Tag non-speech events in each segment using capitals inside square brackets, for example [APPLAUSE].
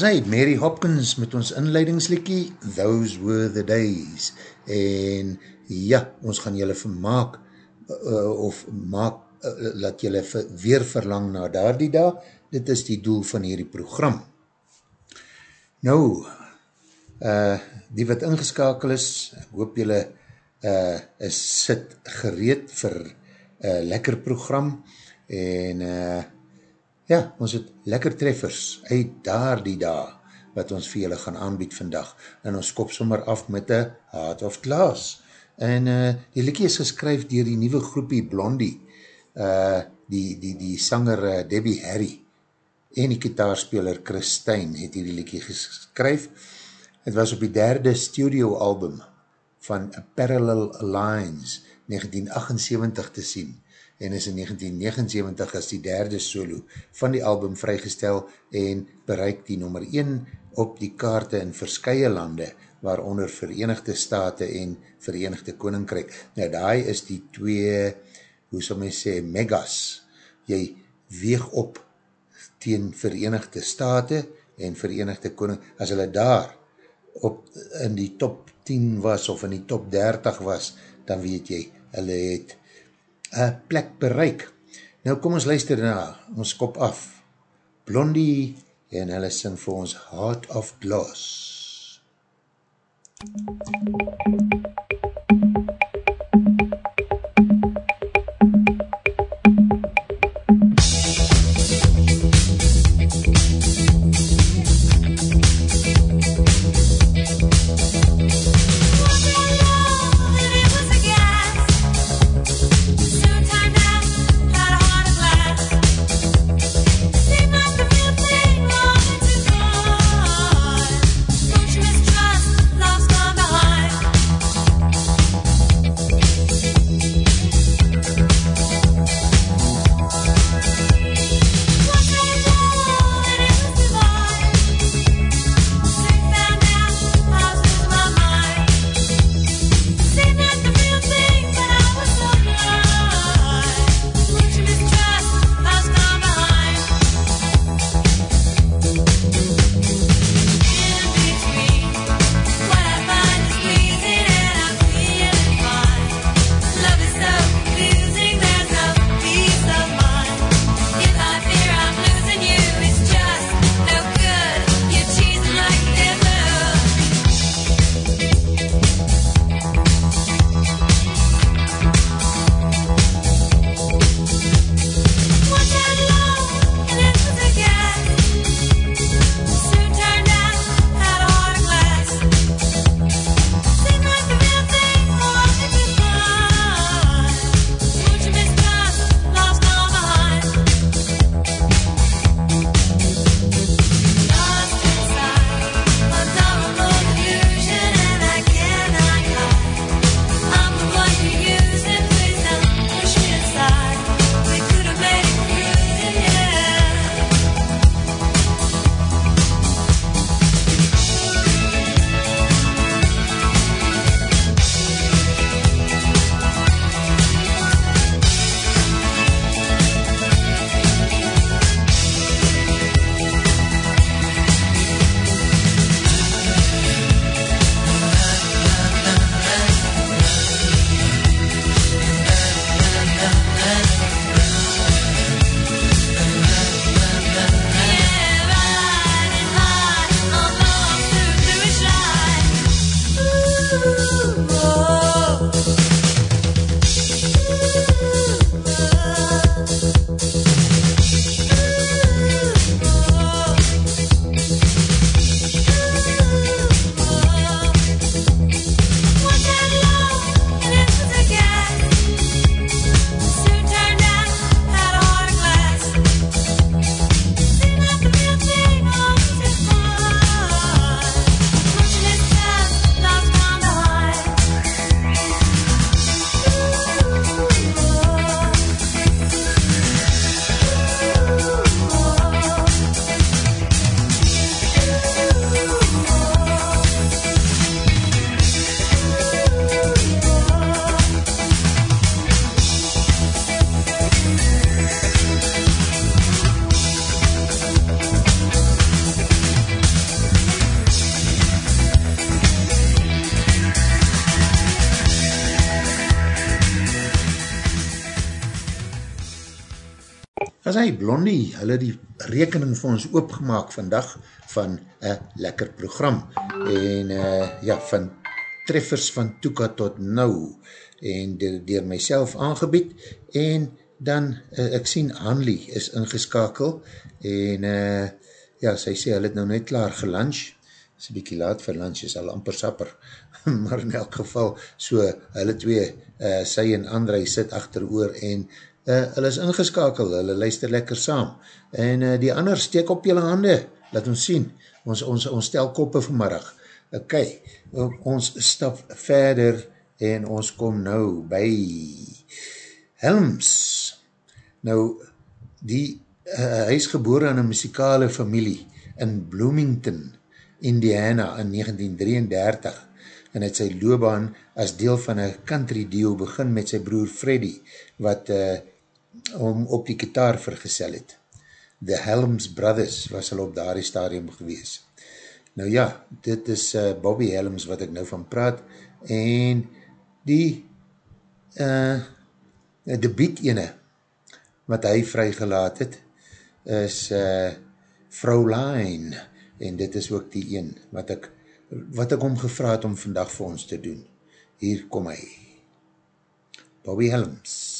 Was hy, Mary Hopkins met ons inleidingslikkie, Those Were The Days. En ja, ons gaan julle vermaak, uh, of maak, uh, laat julle ver, weer verlang na daar die dag. Dit is die doel van hierdie program. Nou, uh, die wat ingeskakel is, ek hoop julle uh, is sit gereed vir uh, lekker program, en uh, Ja, ons het lekker treffers uit daar die dag wat ons vir julle gaan aanbied vandag. En ons kop sommer af met een Heart of Glass. En uh, die liekie is geskryf dier die nieuwe groepie Blondie. Uh, die, die, die sanger uh, Debbie Harry en die kitaarspeler Christine het die liekie geskryf. Het was op die derde studio album van Parallel Lines 1978 te sien en is in 1979 as die derde solo van die album vrygestel en bereik die nummer 1 op die kaarte in verskye lande, waaronder Verenigde State en Verenigde Koninkryk. Nou daai is die twee, hoe sal my sê, megas. Jy weeg op teen Verenigde State en Verenigde Koninkryk. As hulle daar op, in die top 10 was of in die top 30 was, dan weet jy, hulle het een plek bereik. Nou kom ons luister na, ons kop af. Blondie en hulle sing vir ons Heart of Glass. Don't you as hy Blondie, hulle die rekening vir ons oopgemaak vandag van een lekker program. En uh, ja, van treffers van Toeka tot nou. En dier myself aangebied. En dan, uh, ek sien Hanley is ingeskakel. En uh, ja, sy sê, hy het nou net klaar gelunch, is een bykie laat vir lunch, is al amper sapper, [LAUGHS] maar in elk geval, so, hulle twee, uh, sy en André sit achter oor en uh, hulle is ingeskakel, hulle luister lekker saam, en uh, die ander steek op jylle hande, laat ons sien, ons, ons, ons stel koppe vanmiddag, ok, ons stap verder, en ons kom nou by Helms, nou, die, uh, hy is geboren in een muzikale familie in Bloomington, Indiana in 1933 en het sy loopbaan as deel van een country deal begin met sy broer Freddy wat uh, om op die kitaar vergesel het. The Helms Brothers was al op daardie stadium gewees. Nou ja, dit is uh, Bobby Helms wat ek nou van praat en die uh, debiet ene wat hy vrygelaat het is uh, Fraulein en dit is ook die een wat ek, wat ek om gevraad om vandag vir ons te doen. Hier kom hy. Bobby Helms.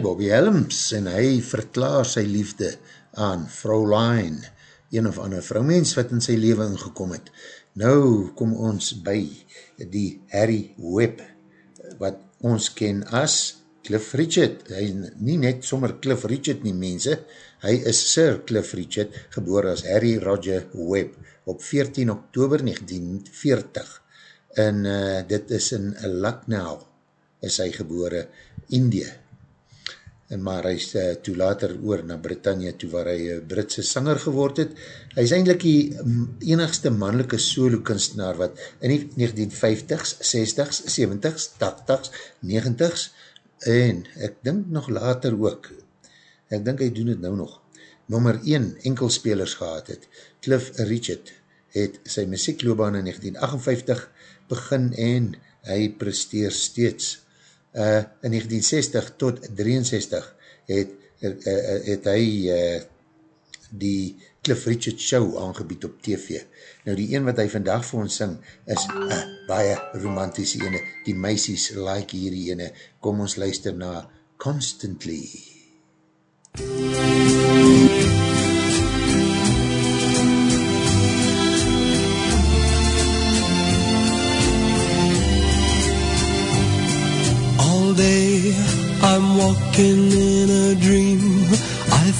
Bobby Helms en hy verklaar sy liefde aan Fraulein, een of ander vrouwmens wat in sy leven ingekom het. Nou kom ons by die Harry Webb, wat ons ken as Cliff Richard. Hy nie net sommer Cliff Richard nie mense, hy is Sir Cliff Richard, geboor as Harry Roger Webb op 14 oktober 1940 en uh, dit is in Lucknow is hy gebore, Indië. En maar hy is uh, toe later oor na Britannia toe waar hy uh, Britse sanger geword het. Hy is eindelijk die um, enigste mannelike solo kunstenaar wat in die 1950s, 60s, 70s, 80s, 90s en ek dink nog later ook, ek dink hy doen het nou nog, nummer 1 enkelspelers gehad het. Cliff Richard het sy muziekloobaan in 1958 begin en hy presteer steeds uh, in 1960 tot 63 het, uh, het hy uh, die Cliff Richard show aangebied op TV. Nou die een wat hy vandag vir ons sing is uh, baie romantische ene. Die meisies like hierdie ene. Kom ons luister na Constantly. MUZIEK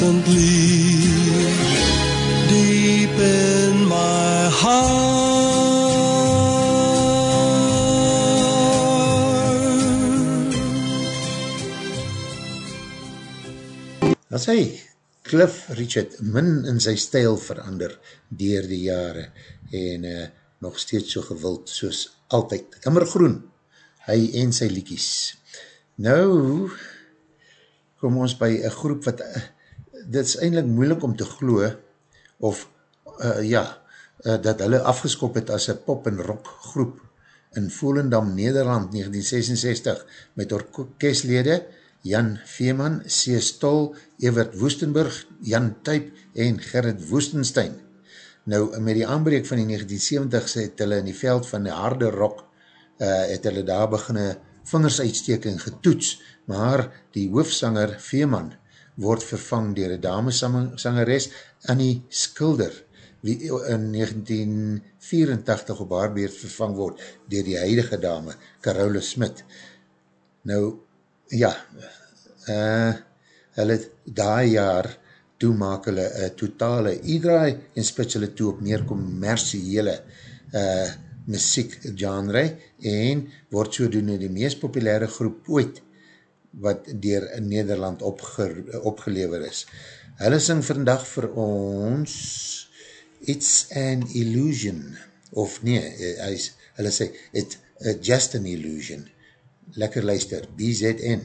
constantly deep in my heart. As hy, Cliff Richard, min in sy stijl verander dier die jare en uh, nog steeds so gewild soos altyd. Immergroen, hy en sy liekies. Nou, kom ons by een groep wat, uh, dit is eindelijk moeilik om te glo, of uh, ja, uh, dat hulle afgeskop het as een pop en rock groep in Volendam, Nederland, 1966, met orkestlede Jan Veeman, C. Stol, Evert Woestenburg, Jan Tuyp en Gerrit Woestenstein. Nou, met die aanbreek van die 1970s het hulle in die veld van die harde rock, uh, het hulle daar beginne vingersuitsteking getoets, maar die hoofsanger Veeman word vervang dier een damesangeres Annie Skilder, wie in 1984 op haar beurt vervang word dier die huidige dame, Carole Smit. Nou, ja, uh, hulle daai jaar toe maak hulle een totale e-draai en spits hulle toe op meer commerciele uh, muziek genre en word so doen die meest populaire groep ooit wat dier Nederland opge, opgelever is. Hulle sing vandag vir ons It's an Illusion of nee, hy, hulle sê It's just an illusion. Lekker luister, BZN.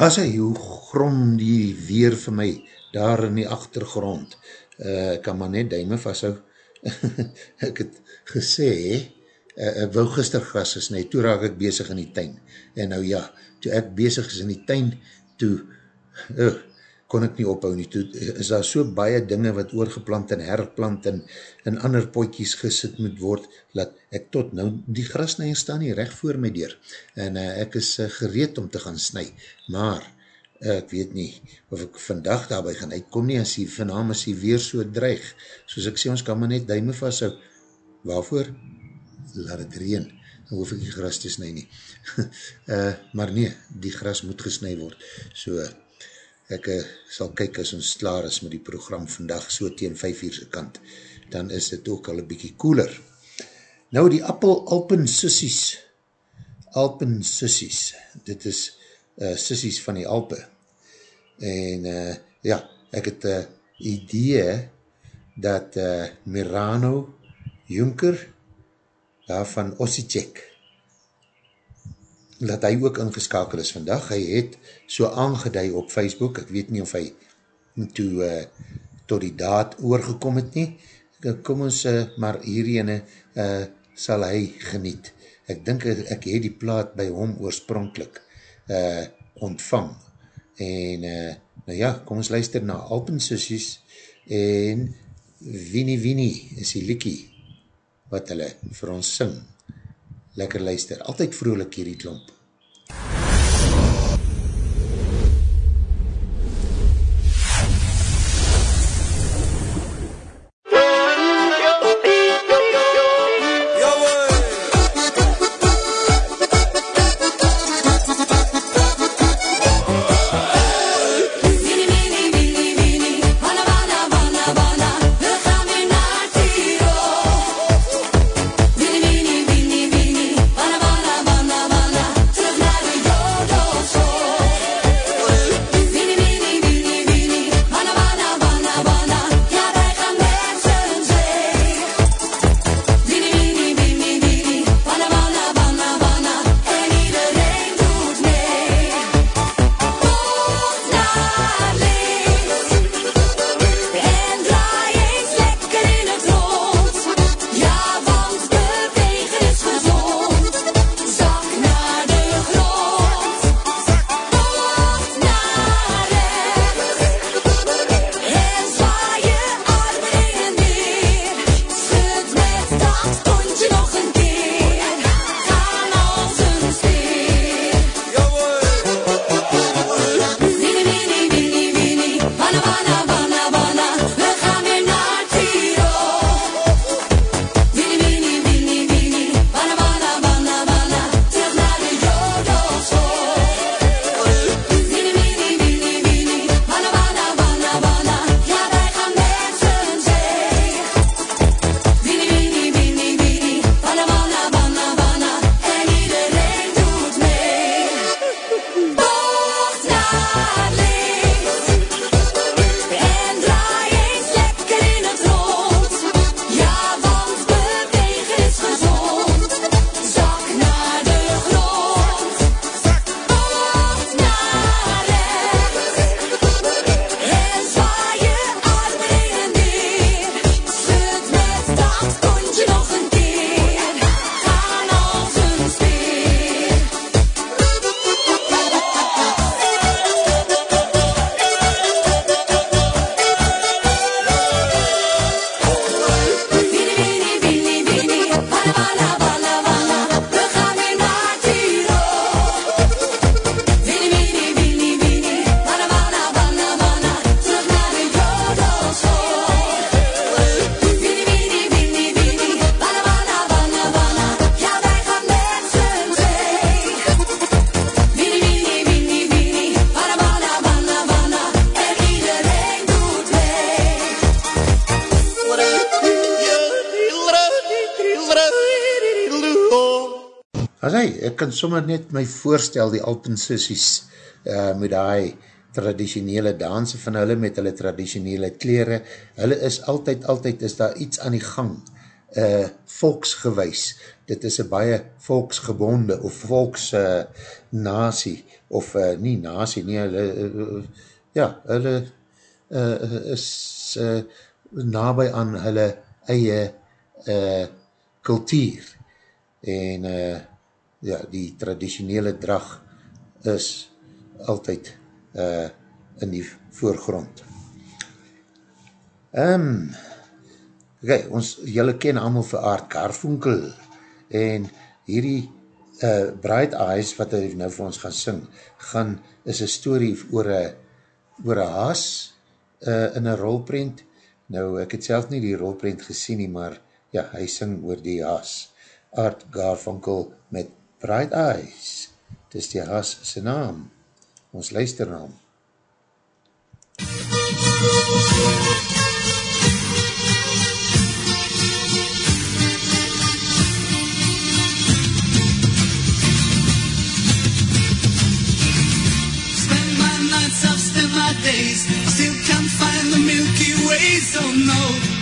As hy, hoe grom die weer vir my, daar in die achtergrond, uh, kan maar net duime vasthou, [LAUGHS] ek het gesê, uh, ek wou gister gras gesnij, toe raak ek bezig in die tuin, en nou ja, toe ek bezig is in die tuin, toe, uh, kon ek nie ophou nie, toe is daar so baie dinge wat oorgeplant en herplant en in ander potjies gesit moet word, dat ek tot nou, die grasnijing staan nie recht voor my deur, en uh, ek is uh, gereed om te gaan snij, maar, uh, ek weet nie, of ek vandag daarby gaan uitkom nie, as die vanavond as die weer so dreig, soos ek sê, ons kan maar net duime vasthou, waarvoor? Laat het reen, dan hoef ek die gras te snij nie, uh, [LAUGHS] maar nee, die gras moet gesnij word, so, ek uh, sal kyk as ons klaar is met die program vandag so teen 5 uur se kant, dan is dit ook al een bykie koeler. Nou die Appel Alpen Sissies, Alpen Sissies, dit is uh, Sissies van die Alpe, en uh, ja, ek het uh, idee dat uh, Mirano Junker, daar van Ossichek, dat hy ook ingeskakel is vandag, hy het so aangeduid op Facebook, ek weet nie of hy toe uh, tot die daad oorgekom het nie, kom ons uh, maar hierine uh, sal hy geniet. Ek dink ek, ek het die plaat by hom oorspronkelijk uh, ontvang, en uh, nou ja, kom ons luister na Alpensussies, en Winnie Winnie is die liekie, wat hulle vir ons sing lekker luister, altyd vrolik hierdie klomp. Winnie, kan sommer net my voorstel, die Alpensissies, uh, met die traditionele danse van hulle, met hulle traditionele kleren, hulle is altyd, altyd, is daar iets aan die gang, uh, volksgewys. Dit is een baie volksgebonde of volks uh, nasie, of uh, nie nasie, nie, hulle, uh, ja, hulle uh, is uh, nabij aan hulle eie uh, kultuur. En uh, ja, die traditionele drag is altyd uh, in die voorgrond. Um, okay, ons, jylle ken allemaal vir Aard Garfunkel en hierdie uh, Bright Eyes wat hy nou vir ons gaan sing, gaan, is een story oor een oor een haas uh, in een rolprint. Nou, ek het self nie die rolprint gesien nie, maar ja, hy sing oor die haas. Art Garfunkel met Bright Eyes. Het is die haas sy naam. Ons luister na hom. MUZIEK days. I still can't find the Milky Way, so no.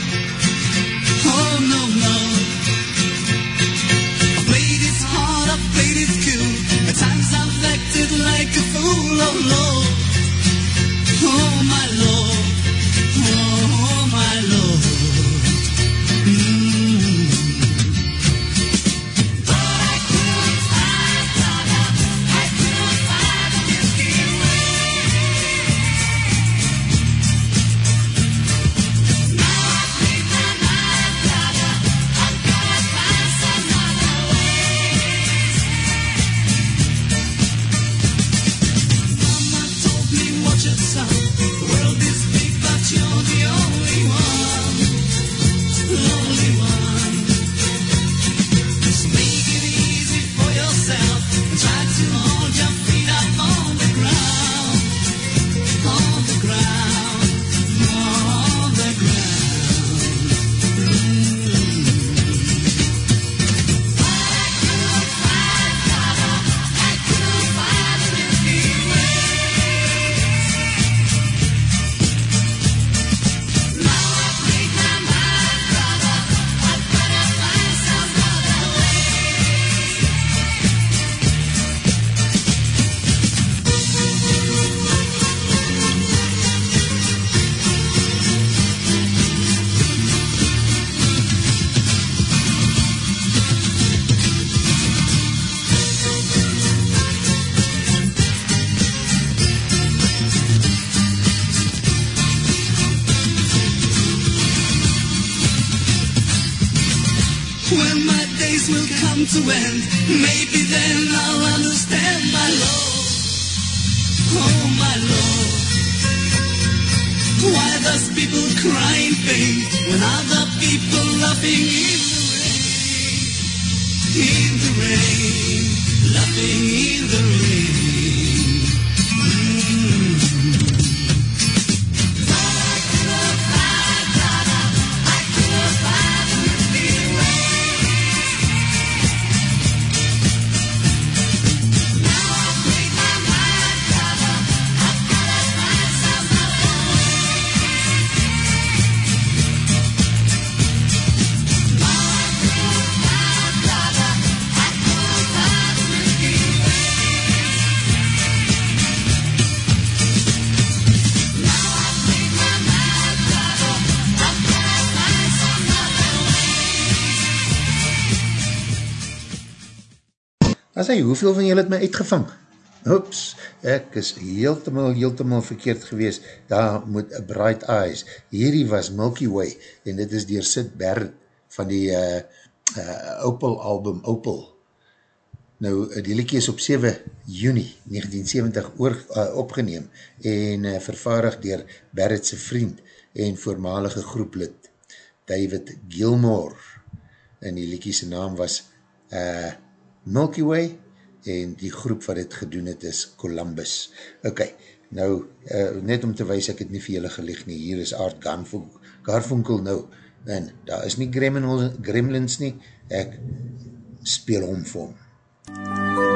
A fool, to end. Maybe then I'll understand my love. Oh, my love. Why does people cry in pain when other people laughing in the rain? In the rain, laughing in the rain. Sê, hoeveel van julle het my uitgevang? Oeps, ek is heeltemal, heeltemal verkeerd gewees, daar moet a Bright Eyes, hierdie was Milky Way, en dit is dier Sid Barrett van die uh, uh, Opel album Opel. Nou, die liekie is op 7 juni 1970 oor, uh, opgeneem en uh, vervaardig dier Barrettse vriend en voormalige groeplid David Gilmore en die liekie sy naam was uh, Milky Way en die groep wat het gedoen het is Columbus. Ok, nou, uh, net om te wees ek het nie vir julle gelicht nie, hier is Art Garfunkel nou, en daar is nie Gremlins nie, ek speel om vir hom. Is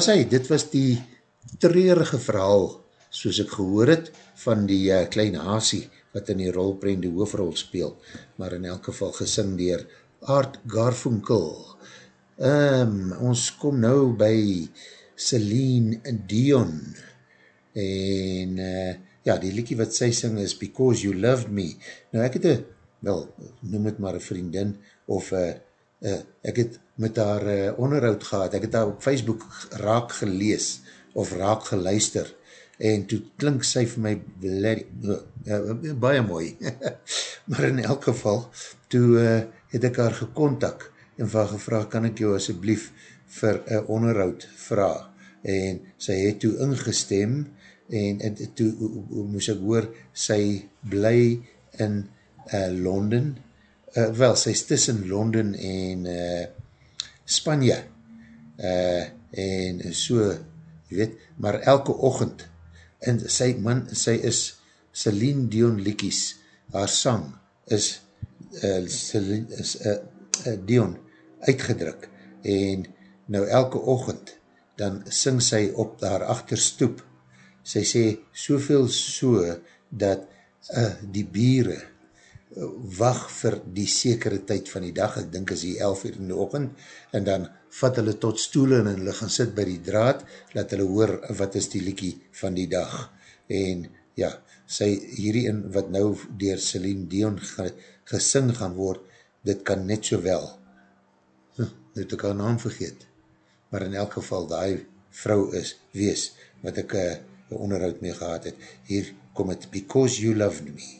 Daar sê, dit was die treurige verhaal, soos ek gehoor het, van die uh, klein Hasie, wat in die rolprent die hoofrol speel, maar in elk geval gesing dier Art Garfunkel. Um, ons kom nou by Celine Dion, en uh, ja, die liekie wat sy sing is Because You Loved Me. Nou ek het een, wel, noem het maar een vriendin, of uh, uh, ek het met haar uh, onderhoud gehad, ek het haar op Facebook raak gelees, of raak geluister, en toe klink sy vir my bloody, uh, uh, baie mooi, [LAUGHS] maar in elk geval, toe uh, het ek haar gekontak, en van gevraag, kan ek jou asjeblief vir een onderhoud vraag, en sy het toe ingestem, en, en toe moes ek hoor, sy bly in uh, Londen, uh, wel, sy is tussen Londen en uh, Spanje, uh, en so, jy weet, maar elke ochend, en sy man, sy is Celine Dion Likies, haar sang is, uh, Celine, is uh, uh, Dion uitgedruk, en nou elke ochend, dan sing sy op haar achterstoep, sy sê soveel so, dat uh, die biere wacht vir die sekere tyd van die dag, ek dink is die 11 uur in die ochend, en dan vat hulle tot stoel en hulle gaan sit by die draad, laat hulle hoor wat is die liekie van die dag. En ja, sy hierdie in wat nou dier Celine Dion ge, gesing gaan word, dit kan net so wel, huh, nou het ek haar naam vergeet, maar in elk geval die vrou is, wees, wat ek uh, onderhoud mee gehad het, hier kom het, Because You Love Me.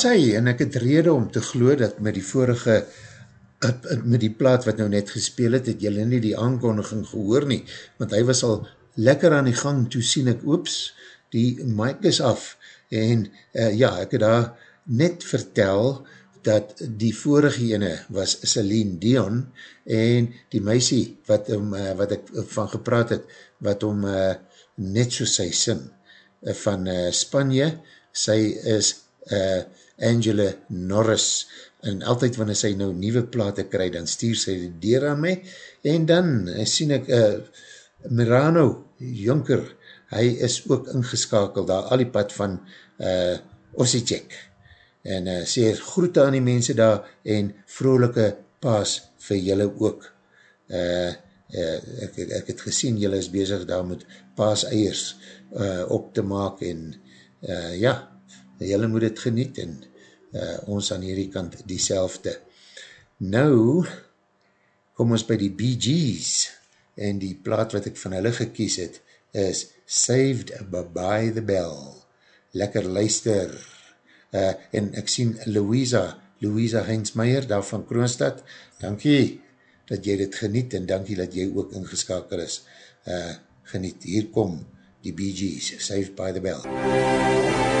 Sê hy, en ek het rede om te glo dat met die vorige, eh, met die plaat wat nou net gespeel het, het jylle nie die aankondiging gehoor nie, want hy was al lekker aan die gang, toe sien ek, oeps, die mic is af, en uh, ja, ek het daar net vertel, dat die vorige ene was Celine Dion, en die meisie, wat, um, uh, wat ek van gepraat het, wat om uh, net so sy sing, uh, van uh, Spanje, sy is uh, Angela Norris, en altyd wanneer sy nou nieuwe plate kry, dan stuur sy die deur aan my, en dan uh, sien ek uh, Mirano Jonker, hy is ook ingeskakeld daar al die pad van uh, Ossiechek, en uh, sê groete aan die mense daar, en vrolike paas vir julle ook. Uh, uh, ek, ek het gesien, julle is bezig daar met paas eiers uh, op te maak, en uh, ja, julle moet het geniet, en uh, ons aan hierdie kant die Nou, kom ons by die Bee Gees, en die plaat wat ek van hulle gekies het, is Saved by the Bell. Lekker luister. Uh, en ek sien Louisa, Louisa Heinzmeier, daar van Kroonstad, dankie dat jy dit geniet, en dankie dat jy ook ingeskakel is. Uh, geniet, hier kom die Bee Gees, Saved by the Bell. I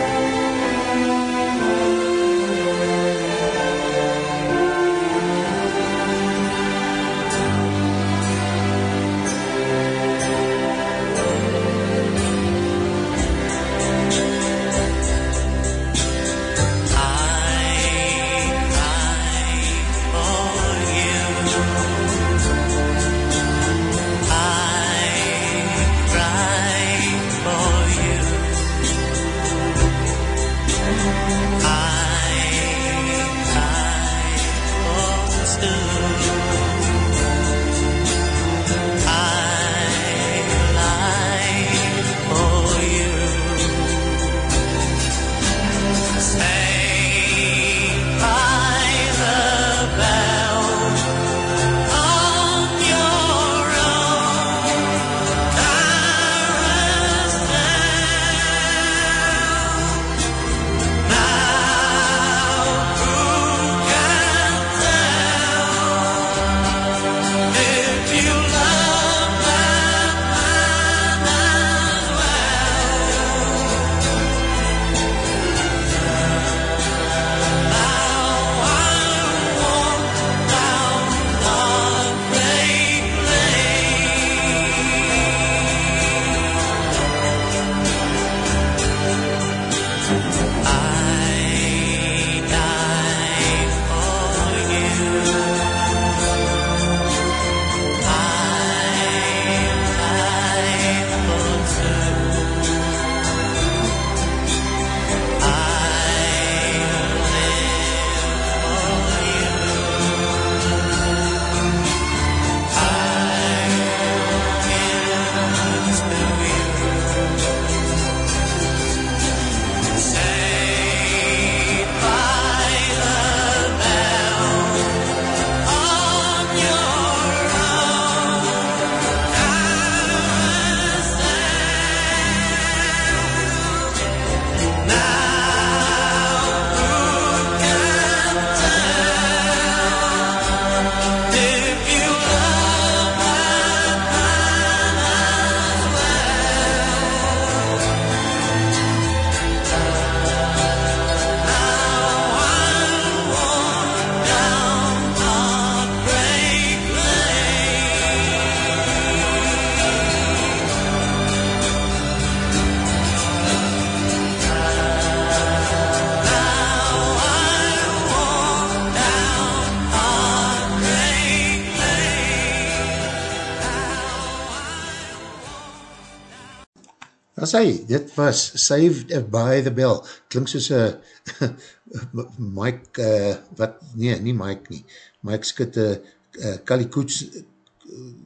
As hy, dit was Saved by the Bell. Klink soos een [LAUGHS] Mike, uh, wat, nee, nie Mike nie. Mike skit een uh, Kali Koets,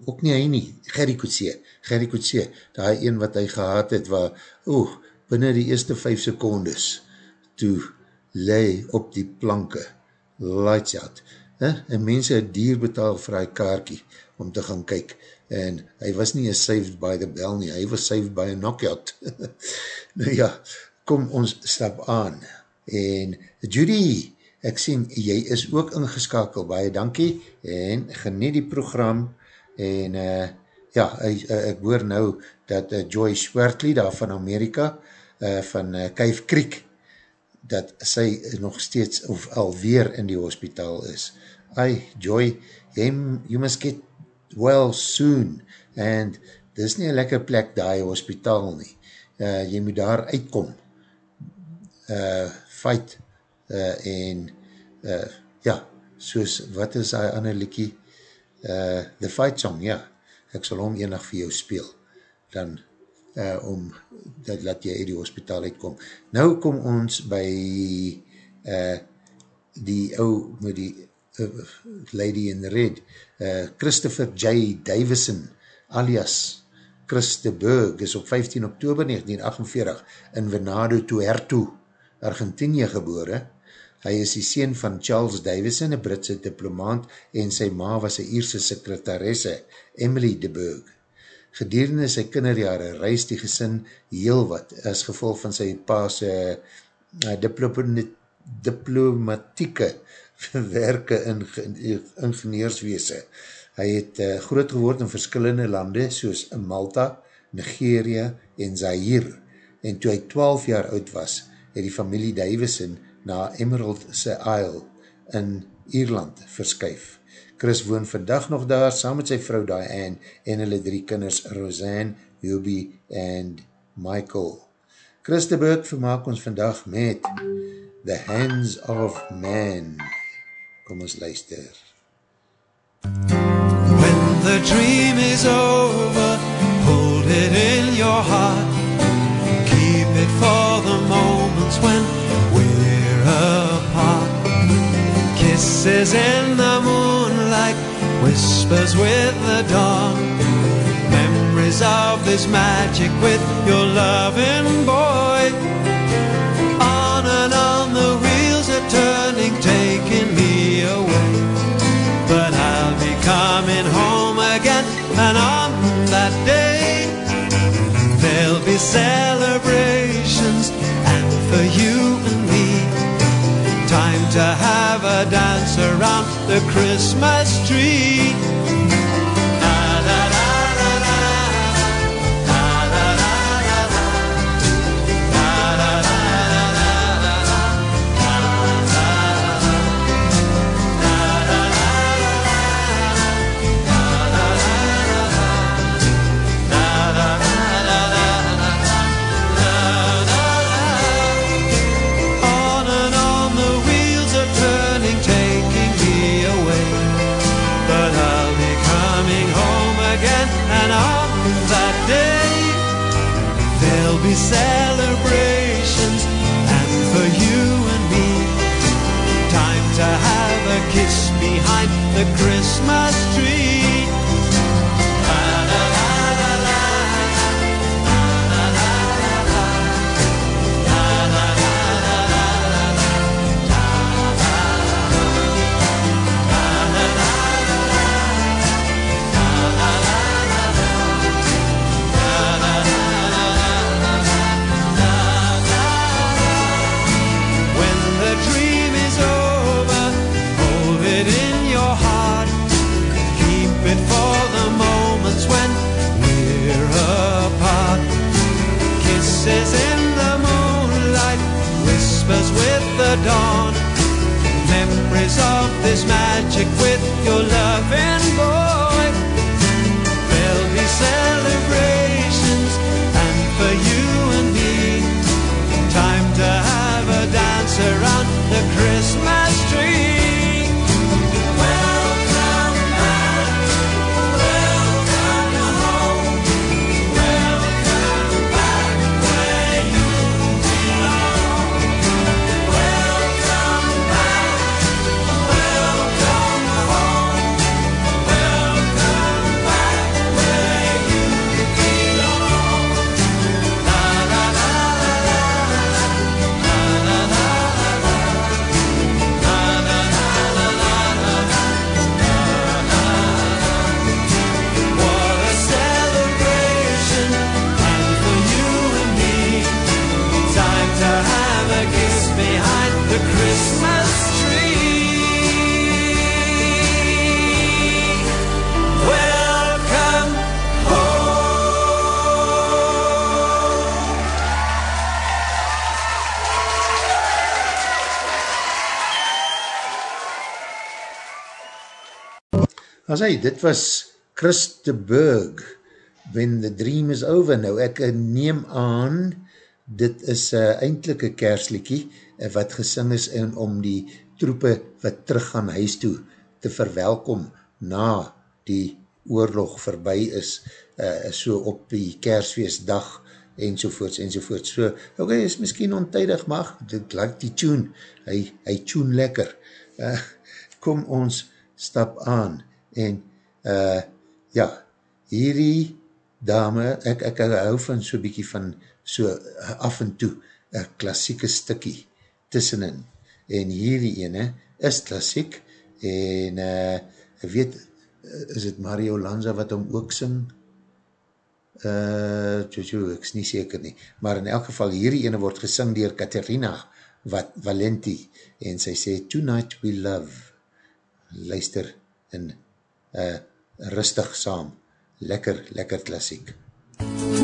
ook nie hy nie, Gerrie Koetsee, Gerrie Koetsee, daar een wat hy gehad het, waar, oeh, binnen die eerste vijf secondes, toe lei op die planke, lights out, eh? en mense het dier betaal vir hy kaarkie, om te gaan kyk, en hy was nie a saved by the bell nie, hy was saved by a knockout. [LAUGHS] nou ja, kom ons stap aan, en Judy, ek sien, jy is ook ingeskakel, baie dankie, en geniet die program, en uh, ja, ek, ek hoor nou, dat uh, Joy Swertley, daar van Amerika, uh, van uh, Kuif Creek, dat sy nog steeds, of alweer in die hospitaal is. Ai, Joy, jy, you must get well soon, and dis nie een lekker plek daar hospitaal nie, uh, jy moet daar uitkom, uh, fight, uh, en, uh, ja, soos, wat is die ander liekie, uh, The Fight Song, ja, ek sal hom enig vir jou speel, dan, uh, om, dat laat jy uit die hospitaal uitkom. Nou kom ons by, uh, die ou, met die, uh, Lady in Red, uh, Christopher J. Davison, alias Chris de Burg, is op 15 oktober 1948 in Venado Tuerto, Argentinië gebore. Hy is die sien van Charles Davison, een Britse diplomaat, en sy ma was een Ierse sekretaresse, Emily de Burg. Gedurende sy kinderjare reis die gesin heel wat, as gevolg van sy paas uh, diplomatieke werke in ingenieursweese. Hy het uh, groot geword in verskillende lande soos Malta, Nigeria en Zaire. En toe hy 12 jaar oud was, het die familie Davison na Emerald Isle in Ierland verskuif. Chris woon vandag nog daar saam met sy vrou Diane en hulle drie kinders Roseanne, Hubie en Michael. Chris de Burg vermaak ons vandag met The Hands of Man. Kom ons luister. When the dream is over, hold it in your heart. Keep it for the moments when we're apart. Kisses in the moonlight, whispers with the dawn. Memories of this magic with your loving boy. Coming home again, and on that day there'll be celebrations, and for you and me, time to have a dance around the Christmas tree. The Christmas tree. Whispers with the dawn. Memories of this magic with your loving boy. There'll be celebrations, and for you and me, time to have a dance around the Christmas tree. As hy, dit was Chris de Burg, When the Dream is Over. Nou, ek neem aan, dit is uh, eindelijk een kersliekie, uh, wat gesing is en om die troepe wat terug gaan huis toe te verwelkom na die oorlog voorbij is, uh, so op die kersfeestdag enzovoorts, enzovoorts. So, ok, is miskien ontydig, maar dit like die tune, hy, hy tune lekker. Uh, kom ons stap aan, en uh, ja, hierdie dame, ek, ek hou van so bykie van so af en toe, een klassieke stikkie tussenin, en hierdie ene is klassiek, en uh, ek weet, is het Mario Lanza wat hom ook sing? Uh, tjo, ek is nie seker nie, maar in elk geval hierdie ene word gesing dier Katerina wat Valenti, en sy sê, Tonight we love, luister in uh, rustig saam, lekker, lekker klassiek. Tonight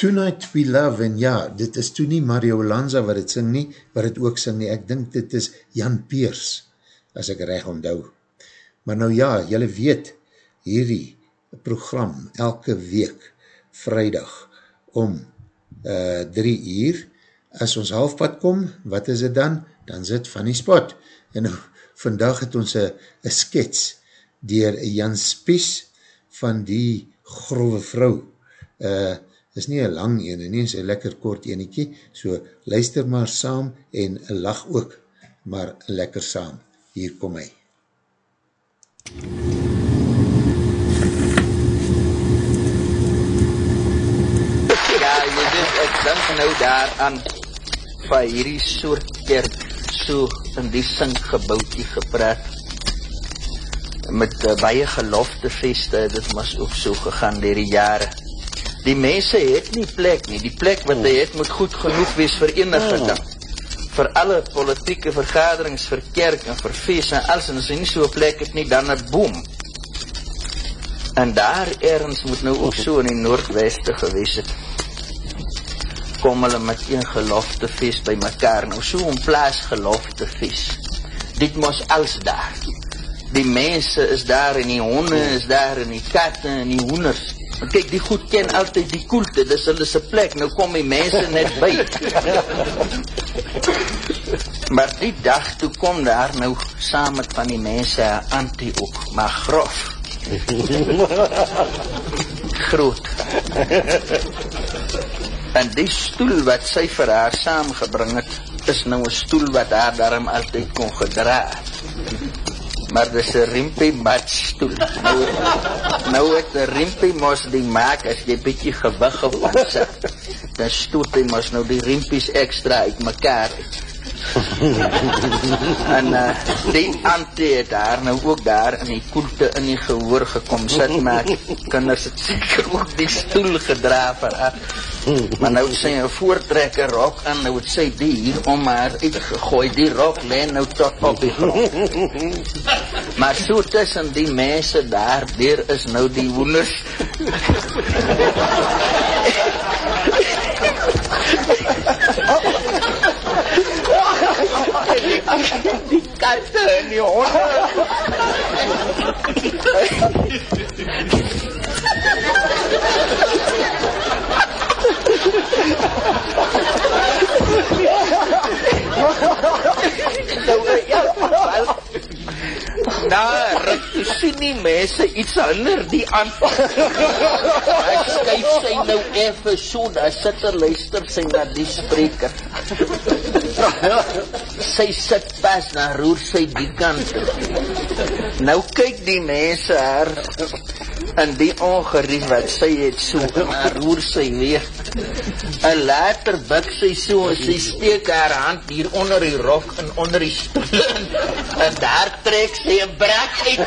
Tonight We Love, en ja, dit is toe nie Mario Lanza wat het sing nie, wat het ook sing nie, ek dink dit is Jan Peers, as ek reg onthou. Maar nou ja, jylle weet, hierdie program, elke week, vrijdag, om uh, drie uur, as ons halfpad kom, wat is het dan? Dan zit van die spot. En nou, vandag het ons een skets, dier Jan Spies, van die grove vrou, uh, is nie een lang ene, nie is een lekker kort enekie, so luister maar saam en lach ook, maar lekker saam. Hier kom hy. Ja, jy weet, ek dink nou daaraan van hierdie soort kerk so in die sinkgebouwtjie gepraat met uh, baie geloftefeste, dit was ook so gegaan dier die jare. Die mense het nie plek nie, die plek wat hy het moet goed genoeg wees vir enige Oh. ding. vir alle politieke vergaderings, vir kerk en vir feest en alles, en as jy nie so 'n plek het nie, dan 'n boom. En daar ergens moet nou ook so in die noordweste gewees het, kom hulle met een geloftefeest by mekaar, nou so een plaas geloftefeest. Dit mos als daar. Die mense is daar en die honde is daar en die katte en die hoenders. Kyk, die goed ken altyd die koelte, dis hulle se plek, nou kom die mense net by. maar die dag toe kom daar nou saam met van die mense 'n antie ook, maar grof. Groot. En die stoel wat sy vir haar saamgebring het, is nou 'n stoel wat haar darm altyd kon gedra het. Maar dis 'n rimpie matstoel. Nou, nou het 'n rimpie mos die maak as jy bietjie gewig op sit. Dan stoot hy mos nou die rimpies ekstra uit mekaar. [LAUGHS] en uh, die antie het daar nou ook daar in die koelte in die gehoor gekom sit, maar kinders het seker ook die stoel gedra vir haar. Maar nou sy 'n voortrekker rok en nou het sy die hier om haar uitgegooi. Die rok lê nou tot op die grond. Maar so tussen die mense daar, deur is nou die hoenders. [LAUGHS] die katte en die honde. nou, ja, wel, daar, ek sien die mense iets ander die aan. Ek skuif sy nou effe so, daar sit en luister sy na die spreker. sy sit pas, dan roer sy die kant. toe. Nou kyk die mense haar en die ongerief wat sy het so, maar roer sy weer. En later buk sy so en sy steek haar hand hier onder die rok en onder die stoel. En daar trek sy brak uit.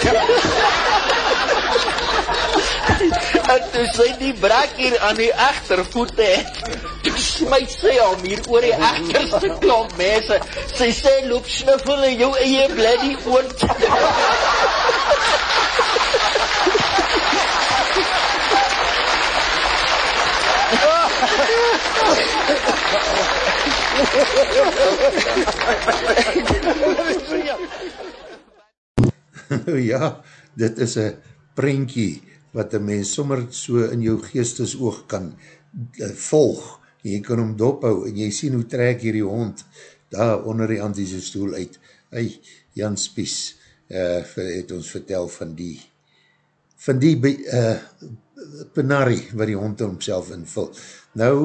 En toe sy die brak hier aan die agtervoete het, toe smyt sy hom hier oor die agterste klomp mense. Sy sê loop snuffel in jou eie bloody oond. ja, [LAUGHS] [LAUGHS] dit is een prentjie wat een mens sommer so in jou geestesoog kan uh, volg. Jy kan hom dophou en jy sien hoe trek hierdie hond daar onder die antiese stoel uit. Hey, Jan Spies uh, het ons vertel van die van die uh, penari wat die hond homself invul. Nou,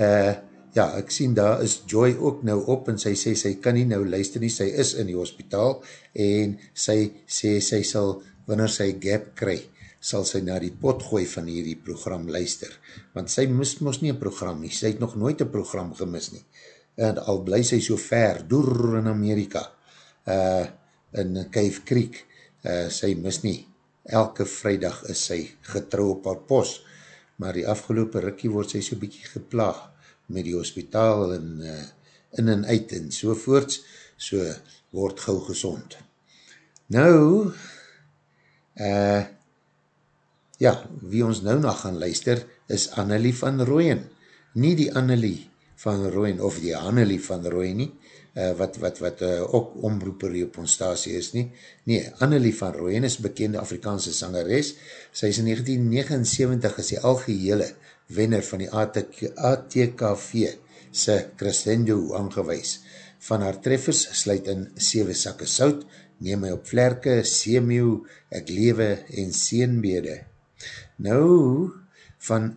uh, ja, ek sien daar is Joy ook nou op en sy sê sy kan nie nou luister nie, sy is in die hospitaal en sy sê sy sal, wanneer sy gap kry, sal sy na die pot gooi van hierdie program luister. Want sy mis mos nie een program nie, sy het nog nooit een program gemis nie. En al bly sy so ver, door in Amerika, uh, in Cave Creek, uh, sy mis nie. Elke vrijdag is sy getrou op haar pos, maar die afgelopen rikkie word sy so bykie geplaag met die hospitaal en uh, in en uit en sovoorts, so word gauw gezond. Nou, uh, ja, wie ons nou nog gaan luister, is Annelie van Rooyen. Nie die Annelie van Rooyen, of die Annelie van Rooyen nie, uh, wat, wat, wat uh, ook omroeper op ons stasie is nie. Nee, Annelie van Rooyen is bekende Afrikaanse sangeres. Sy is in 1979 is die algehele wenner van die ATK, ATKV sy crescendo aangewys. Van haar treffers sluit in 7 sakke sout, neem my op vlerke, seemew, ek lewe en seenbede. Nou, van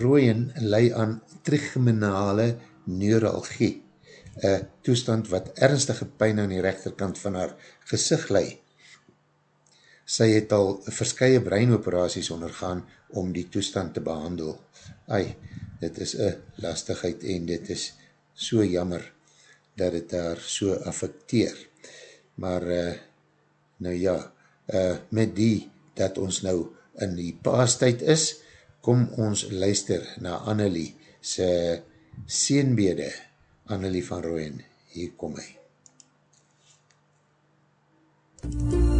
rooien lei aan trigeminale neuralgie, een toestand wat ernstige pijn aan die rechterkant van haar gezicht lei. Sy het al verskye breinoperaties ondergaan om die toestand te behandel. Ai, dit is een lastigheid en dit is so jammer dat het daar so affecteer. Maar, uh, nou ja, uh, met die dat ons nou in die paastijd is, kom ons luister na Annelie sy seenbede Annelie van Rooyen, hier kom hy. Dier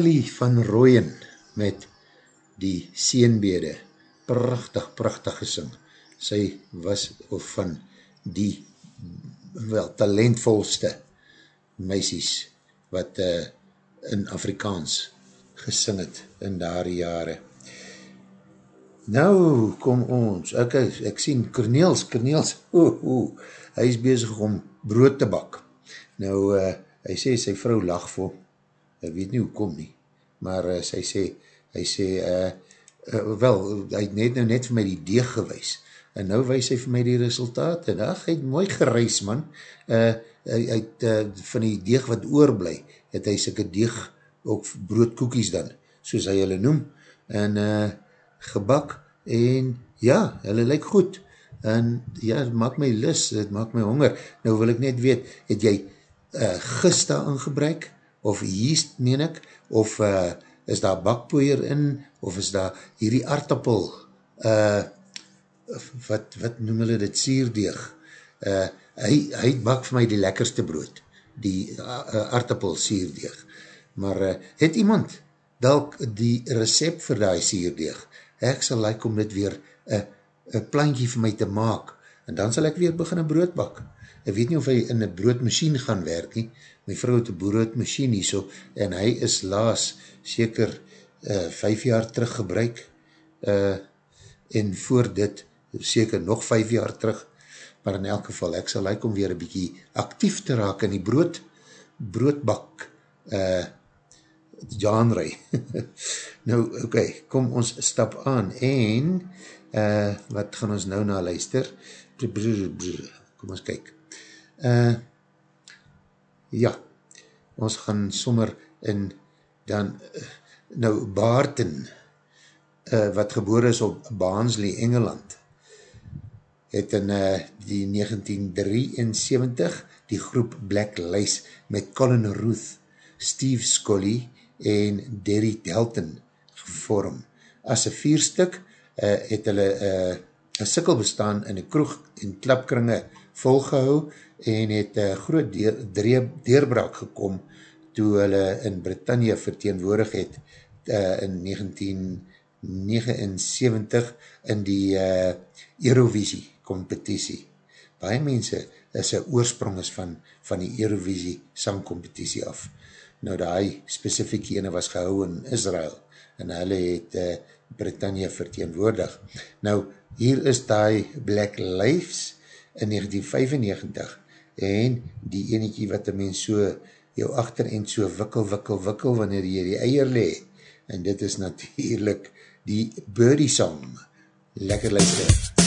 Annelie van Rooyen met die Seenbede, prachtig, prachtig gesing. Sy was of van die wel talentvolste meisies wat uh, in Afrikaans gesing het in daar jare. Nou kom ons, ek, ek sien Corneels, Corneels, oe, oe, hy is bezig om brood te bak. Nou, uh, hy sê sy vrou lag vir hom, ek weet nie hoe kom nie, maar uh, sy sê, hy sê, uh, uh, wel, hy het net nou net vir my die deeg gewys, en nou wys hy vir my die resultaat, en ach, hy het mooi gereis, man, uh, hy, hy het uh, van die deeg wat oorblij, het hy syke deeg, ook broodkoekies dan, soos hy hulle noem, en uh, gebak, en ja, hulle lyk goed, en ja, het maak my lis, het maak my honger, nou wil ek net weet, het jy uh, gist daar ingebruik, of yeast meen ek, of uh, is daar bakpoeier in, of is daar hierdie aardappel uh, wat, wat noem hulle dit, sierdeeg. Uh, hy, hy bak vir my die lekkerste brood, die uh, uh, aardappel sierdeeg. Maar uh, het iemand dalk die recept vir die sierdeeg? Ek sal like om dit weer een uh, plantje vir my te maak, en dan sal ek weer begin een brood bak. Ek weet nie of hy in een broodmachine gaan werk nie, my vrou het een broodmachine hier so, en hy is laas seker uh, vijf jaar terug gebruik, uh, en voor dit seker nog vijf jaar terug, maar in elk geval, ek sal like om weer een bykie actief te raak in die brood, broodbak uh, genre. [LAUGHS] nou, oké, okay, kom ons stap aan, en uh, wat gaan ons nou na luister? Kom ons kyk. Uh, ja, ons gaan sommer in dan, uh, nou, Baarten, uh, wat geboor is op Barnsley, Engeland, het in uh, die 1973 die groep Black Lace met Colin Ruth, Steve Scully en Derry Delton gevorm. As een vierstuk uh, het hulle uh, een sikkel bestaan in die kroeg en klapkringe volgehou en het uh, groot deur, deur, deurbraak gekom toe hulle in Britannia verteenwoordig het uh, in 1979 in die uh, Eurovisie competitie. Baie mense is een oorsprong is van, van die Eurovisie sangcompetitie af. Nou die specifieke ene was gehou in Israel en hulle het uh, Britannia verteenwoordig. Nou hier is die Black Lives in 1995 en die enekie wat die mens so jou achter en so wikkel, wikkel, wikkel wanneer jy die eier le en dit is natuurlijk die Birdie Song. Lekker luister.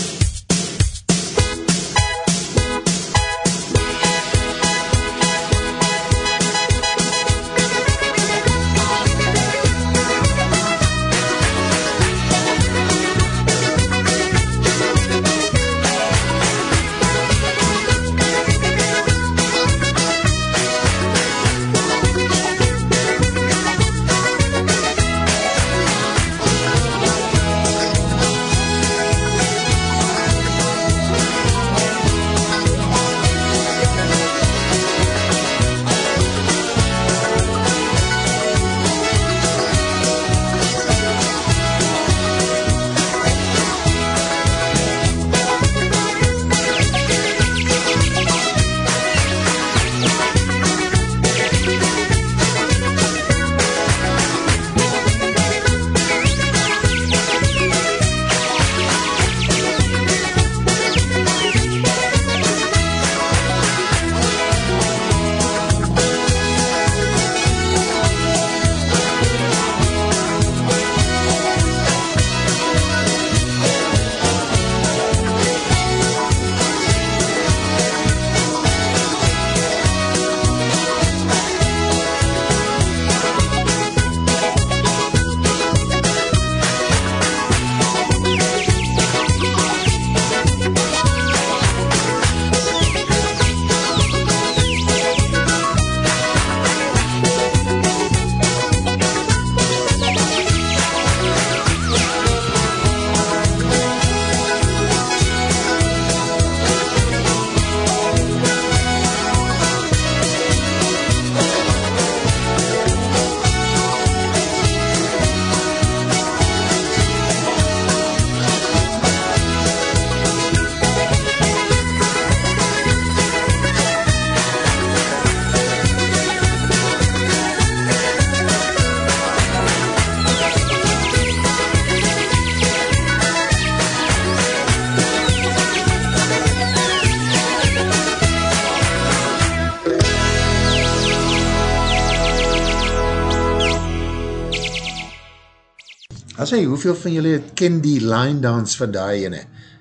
Sê, hoeveel van julle het ken die line dance van die ene,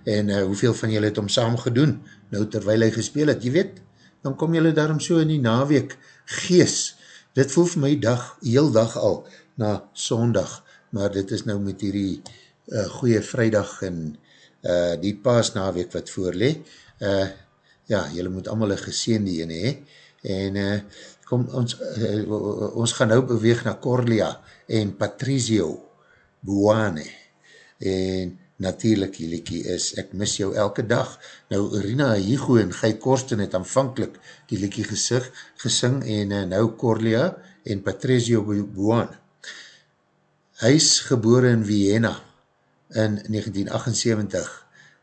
en uh, hoeveel van julle het om saam gedoen, nou terwijl hy gespeel het, jy weet, dan kom julle daarom so in die naweek. Gees, dit voel vir my dag, heel dag al, na sondag, maar dit is nou met hierdie uh, goeie vrijdag en uh, die paas naweek wat voorle, uh, ja, julle moet allemaal een geseende ene, he, en uh, kom, ons, uh, ons gaan nou beweeg na Corlia en Patrizio, Buane. En natuurlijk die liekie is Ek mis jou elke dag. Nou Rina Higo en Guy Korsten het aanvankelijk die liekie gesig, gesing en uh, nou Corlia en Patricio Buan. Hy is gebore in Vienna in 1978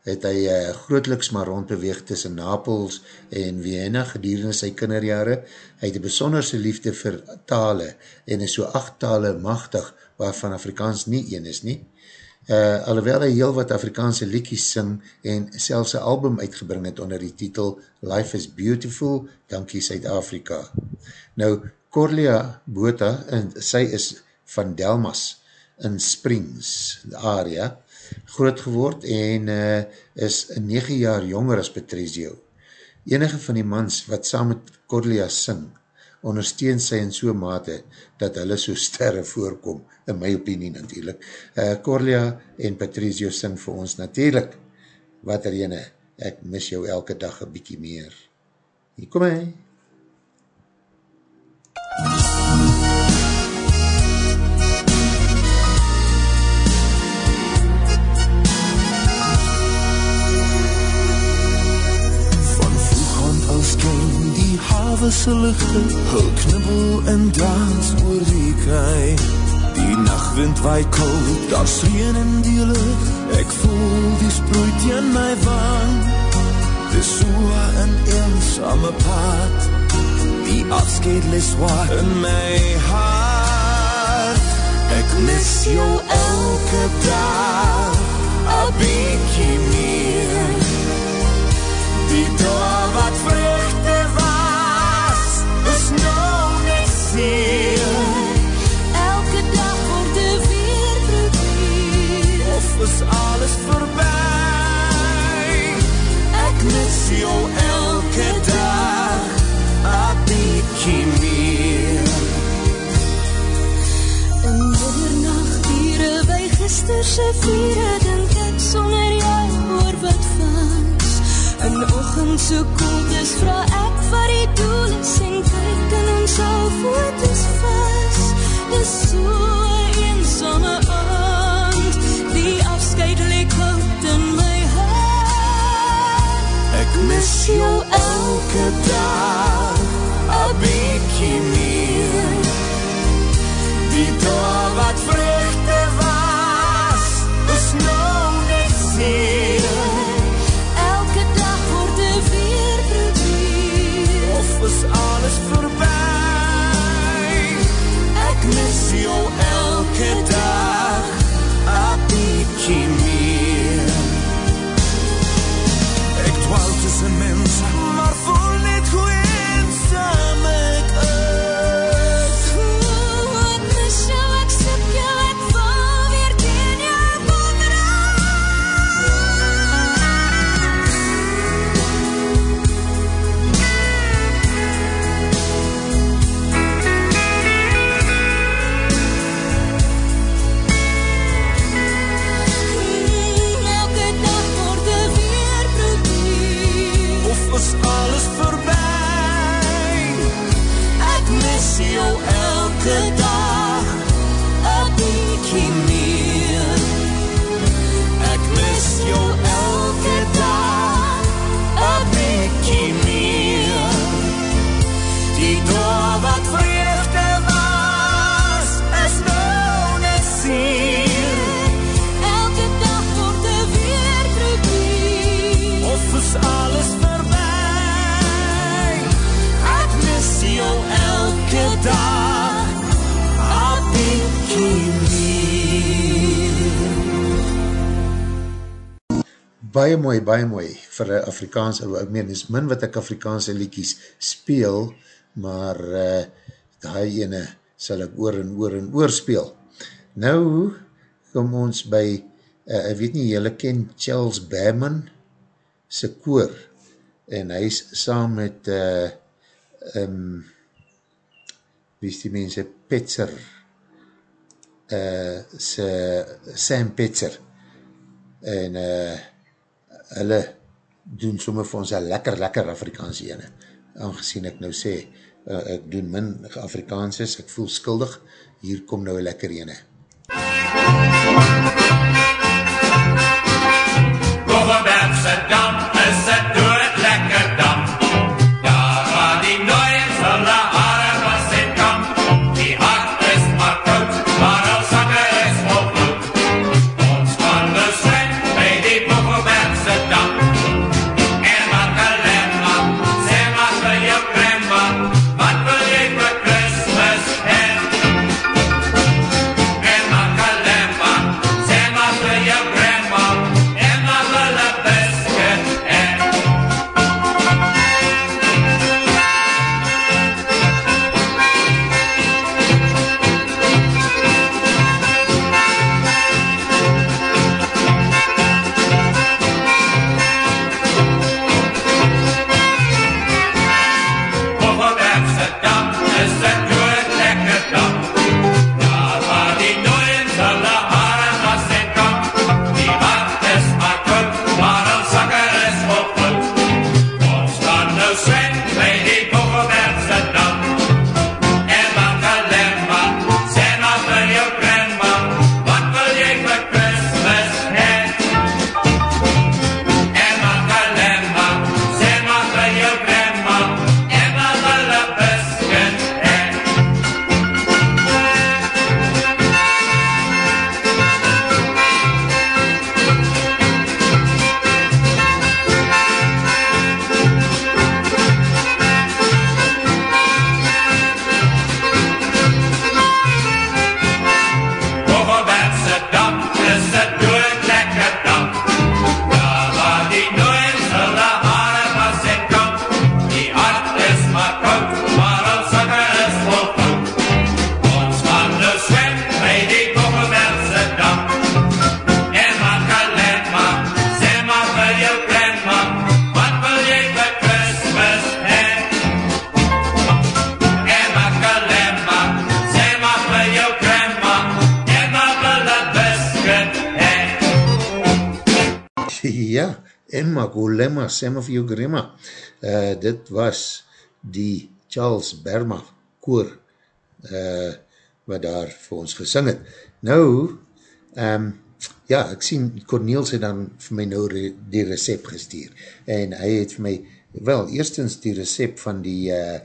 het hy uh, grootliks maar rondbeweeg tussen Napels en Vienna gedurende sy kinderjare. Hy het een besonderse liefde vir tale en is so acht tale machtig waarvan Afrikaans nie een is nie. Uh, alhoewel hy heel wat Afrikaanse liekies sing en selfs een album uitgebring het onder die titel Life is Beautiful, Dankie Suid-Afrika. Nou, Corlia Bota, en sy is van Delmas in Springs, de area, groot geword en uh, is 9 jaar jonger as Patrizio. Enige van die mans wat saam met Corlia sing, ondersteun sy in so mate dat hulle so sterre voorkom, in my opinie natuurlijk. Uh, Corlia en Patrizio sing vir ons natuurlijk, wat er ene, ek mis jou elke dag een bykie meer. Hier kom hy. Se ligte hul knibbel en dans oor die kei. Die nachtwind waai koud, daar's reën in die lucht. Ek voel die sproei teen my wang. Dis so een eensame pad. Die afskeid les waar in my hart. Ek mis jou elke dag, a bykie meer. Die dag wat vreugde seer. Elke dag word er weer probeer. Of is alles voorbij? Ek mis jou elke dag, a bykie meer. In middernacht diere by gisterse viere Dink ek sonder jou oor wat was In ochend so koud is Vra ek wat die doel is En kyk in ons al foto's vast Dis so een eensame aand Die afscheid leek hout in my hand Ek mis jou elke dag, baie mooi, baie mooi vir Afrikaans, ek meen, is min wat ek Afrikaanse liekies speel, maar uh, die ene sal ek oor en oor en oor speel. Nou kom ons by, uh, ek weet nie, jylle ken Charles Berman se koor, en hy is saam met uh, um, wie is die mense, Petzer, uh, se Sam Petzer, en uh, hulle doen somme vir ons een lekker, lekker Afrikaans ene. Aangezien ek nou sê, uh, ek doen min Afrikaans is, ek voel skuldig, hier kom nou een lekker ene. MUZIEK Sam of Yogrema, uh, dit was die Charles Berma koor, uh, wat daar vir ons gesing het. Nou, um, ja, ek sien, Corneels het dan vir my nou re, die recept gestuur, en hy het vir my, wel, eerstens die recept van die, uh,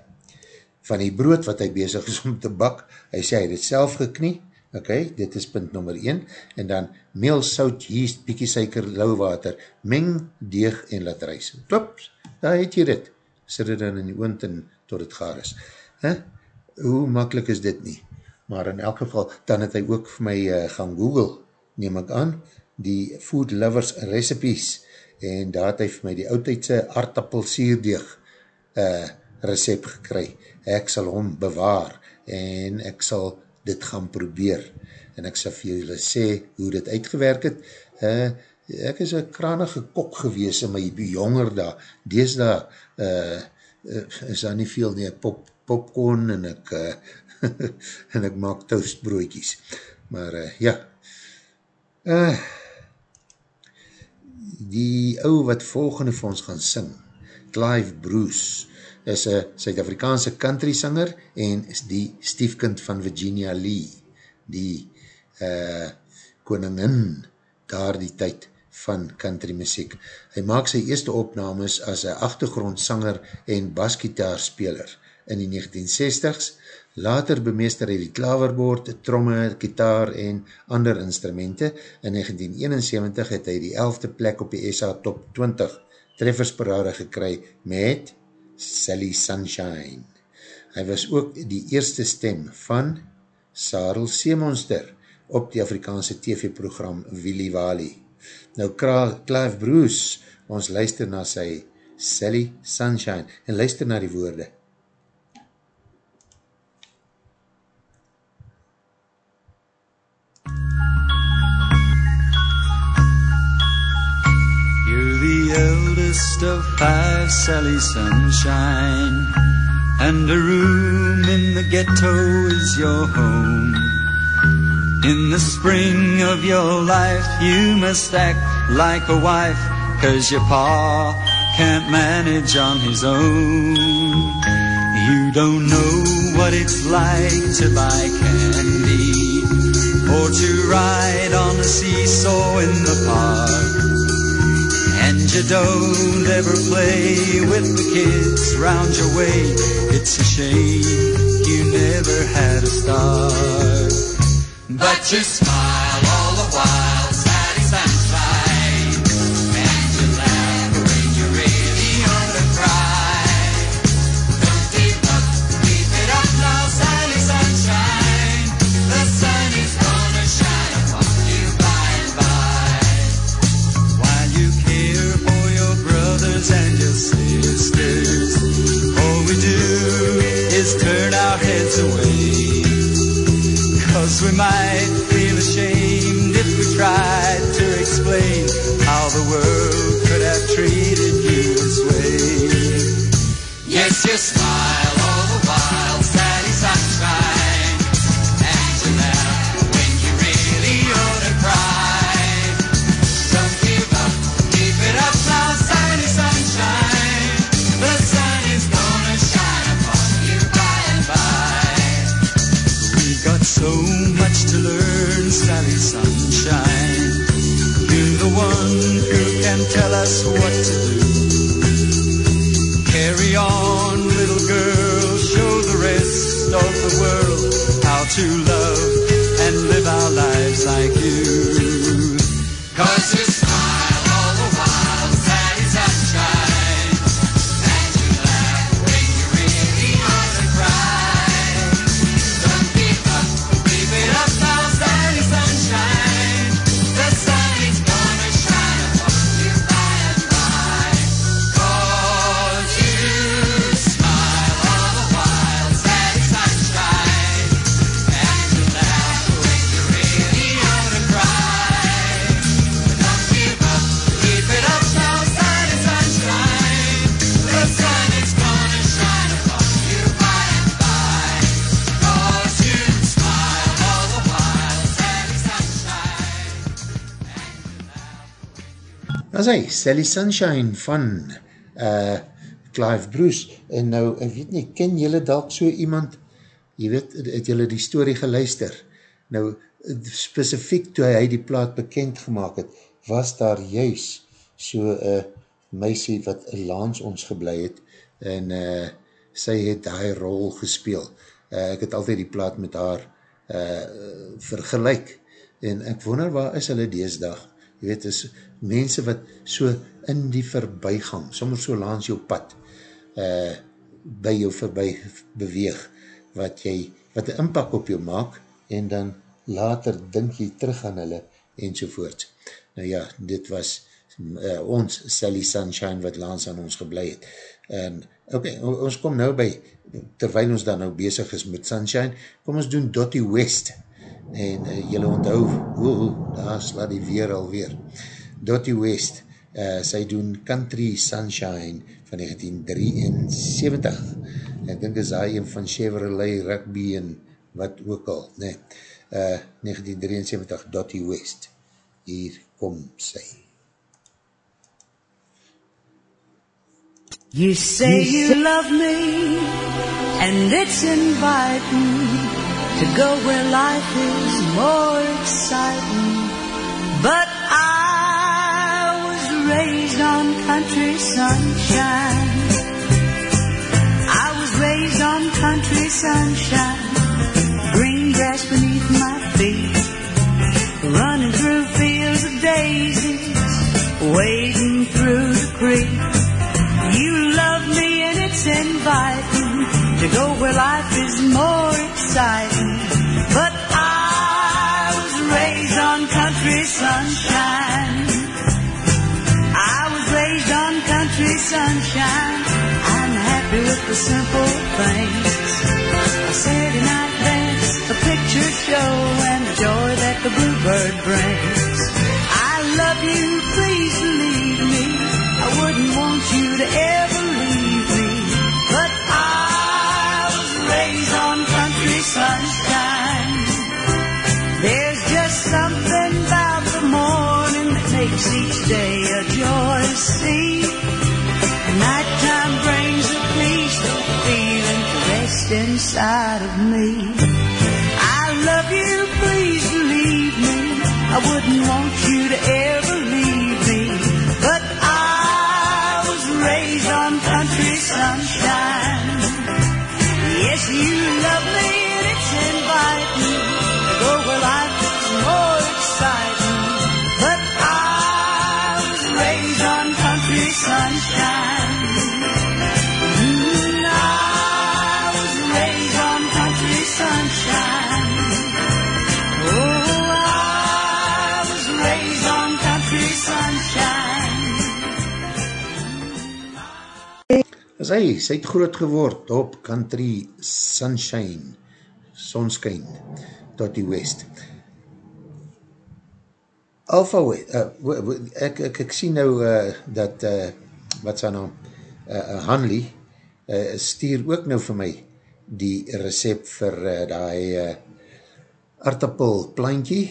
van die brood wat hy bezig is om te bak, hy sê hy het self geknie, ok, dit is punt nummer 1, en dan meel, sout, yeast, piekie suiker, lauw water, meng, deeg en laat reis. Klops, daar het jy dit, sit dit dan in die oont en tot het gaar is. Huh? Hoe makkelijk is dit nie? Maar in elk geval, dan het hy ook vir my uh, gaan google, neem ek aan, die Food Lovers Recipes, en daar het hy vir my die oudheidse aardappelsierdeeg uh, recept gekry. Ek sal hom bewaar, en ek sal dit gaan probeer, en ek sal vir julle sê hoe dit uitgewerk het. Uh, ek is een kranige kok gewees in my jonger daar, dees daar uh, uh, is daar nie veel nie, pop, popcorn en ek uh, [LAUGHS] en ek maak toastbroodjies. Maar uh, ja, uh, die ou wat volgende vir ons gaan sing, Clive Bruce, is een Suid-Afrikaanse country sanger en is die stiefkind van Virginia Lee, die uh, koningin daar die tyd van country muziek. Hy maak sy eerste opnames as een achtergrondsanger en basgitaarspeler in die 1960s. Later bemeester hy die klaverboord, tromme, gitaar en ander instrumente. In 1971 het hy die 11de plek op die SA Top 20 treffersparade gekry met Sally Sunshine. Hy was ook die eerste stem van Sarel Seemonster op die Afrikaanse TV-program Willy Wally. Nou Clive Bruce, ons luister na sy Sally Sunshine en luister na die woorde. The eldest of five, Sally Sunshine. And a room in the ghetto is your home. In the spring of your life, you must act like a wife, cause your pa can't manage on his own. You don't know what it's like to buy candy, or to ride on a seesaw in the park. You don't ever play with the kids round your way. It's a shame you never had a star. But you smile My. Us what to do. Carry on, little girl, show the rest of the world how to Sally Sunshine van uh, Clive Bruce, en nou, ek weet nie, ken jylle dalk so iemand, jy weet, het jylle die story geluister, nou, specifiek toe hy die plaat bekend gemaakt het, was daar juist so een uh, meisie wat laans ons geblei het, en uh, sy het die rol gespeel. Uh, ek het altyd die plaat met haar uh, vergelijk, en ek wonder waar is hulle deesdag, jy weet, is mense wat so in die verbygang, soms so langs jou pad, uh, by jou verby beweeg, wat jy, wat een inpak op jou maak, en dan later dink jy terug aan hulle, enzovoort. Nou ja, dit was uh, ons Sally Sunshine, wat langs aan ons geblei het. En, ok, ons kom nou by, terwijl ons dan nou bezig is met Sunshine, kom ons doen Dottie West, en uh, jylle onthou, oh, daar slaat die weer alweer. Dottie West, uh, sy doen Country Sunshine van 1973. Ek dink is hy een van Chevrolet Rugby en wat ook al, nee. Uh, 1973, Dottie West. Hier kom sy. You say you love me, and it's inviting to go where life is more exciting. But raised on country sunshine. I was raised on country sunshine. Simple things. A Saturday night dance, a picture show, and the joy that the bluebird brings. I wouldn't want you to ever As hy, sy het groot geword op country sunshine, sonskyn, tot die west. Alpha uh, ek, ek, ek sien nou uh, dat, uh, wat sy naam, uh, Hanley, uh, stuur ook nou vir my die recept vir uh, die uh, aardappel plantjie,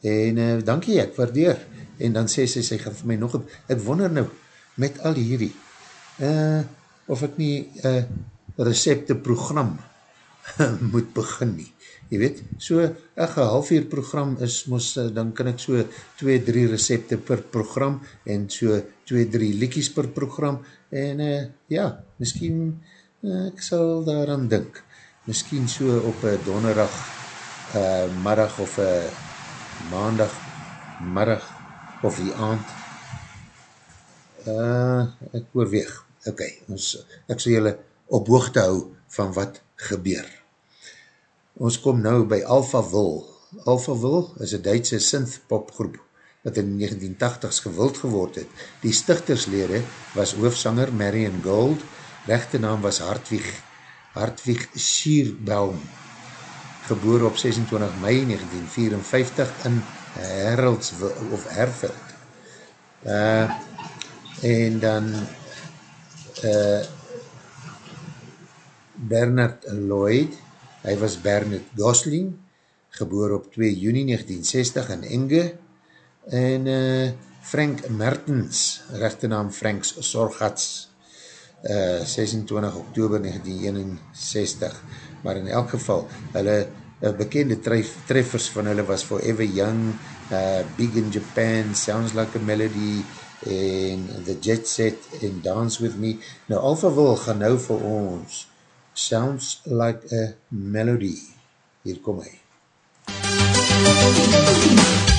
en uh, dankie, ek waardeer, en dan sê sy, sy gaan vir my nog, een- ek wonder nou, met al hierdie, uh, of ek nie uh, recepte program [LAUGHS] moet begin nie. Jy weet, so een half uur program is, mos, uh, dan kan ek so 2-3 recepte per program en so 2-3 liekies per program en uh, ja, miskien uh, ek sal daaraan dink. Miskien so op een donderdag uh, middag of een maandag middag of die aand Uh, ek oorweeg. Ok, ons, ek sal julle op hoogte hou van wat gebeur. Ons kom nou by Alphaville. Alphaville is een Duitse synth-popgroep wat in 1980s gewild geword het. Die stichterslede was hoofsanger Marion Gold, rechte naam was Hartwig, Hartwig Schierbaum, geboor op 26 mei 1954 in Heraldsville of Herveld. Uh, en dan uh, Bernard Lloyd, hy was Bernard Gosling, geboor op 2 juni 1960 in Enge, en uh, Frank Mertens, rechte naam Franks Sorgats, eh, uh, 26 oktober 1961, maar in elk geval, hulle uh, bekende tref, treffers van hulle was Forever Young, uh, Big in Japan, Sounds Like a Melody, en The Jet Set en Dance With Me. Nou Alpha Will gaan nou vir ons Sounds Like a Melody. Hier kom hy. MUZIEK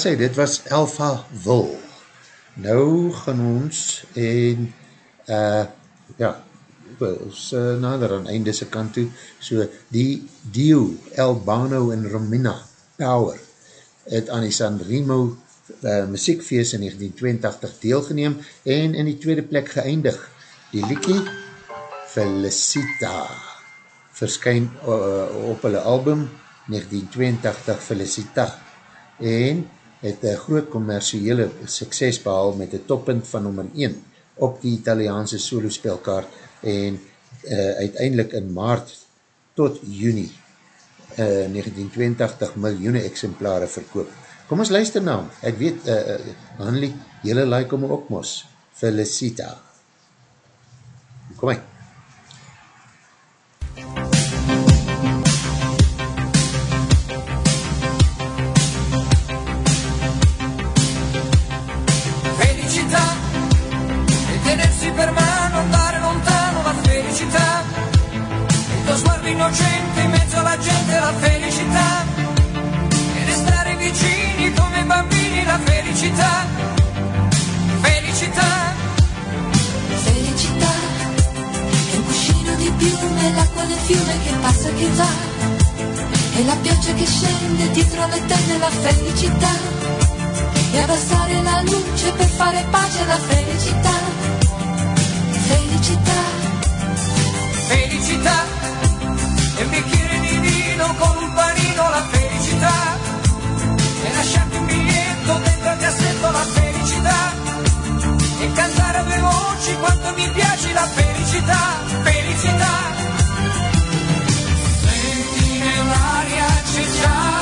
was hy, dit was Alpha Wil. Nou gaan ons en uh, ja, ons uh, nader aan eindese kant toe, so die Dio, Albano en Romina Power het aan die Sanremo eh, uh, muziekfeest in 1982 deelgeneem en in die tweede plek geëindig. Die liekie Felicita verskyn uh, op hulle album 1982 Felicita en een groot commerciële sukses behaal met een toppunt van nummer 1 op die Italiaanse solospelkaart en uh, uiteindelik in maart tot juni uh, 1982 miljoene exemplare verkoop. Kom ons luister na hom. Ek weet, uh, uh, Hanlie, jylle like om ook mos. Felicita. Kom hy. Felicità. Felicità. Felicità è un cuscino di piume, l'acqua del fiume che passa e che va. E la pioggia che scende dietro le tende la felicità. E abbassare la luce per fare pace alla felicità. Felicità, Felicità. E un bicchiere voci quanto mi piace la felicità. Felicità. Senti nell'aria c'è già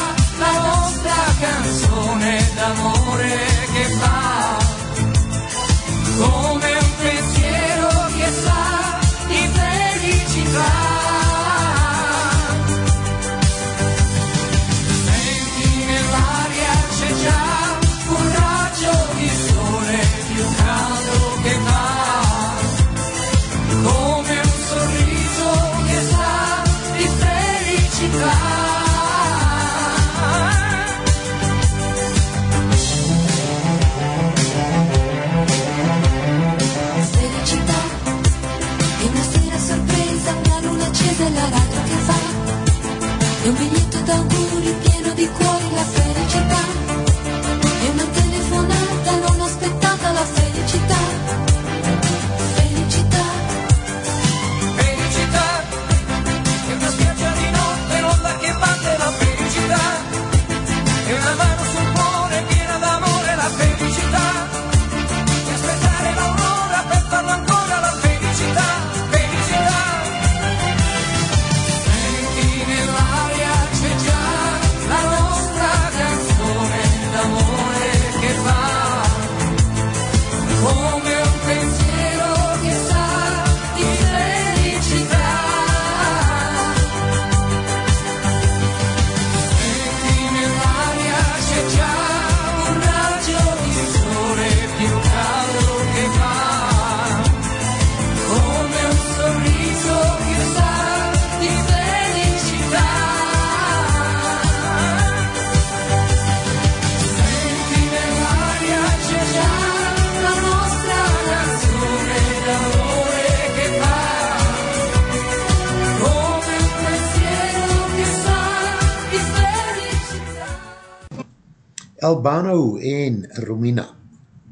Albano en Romina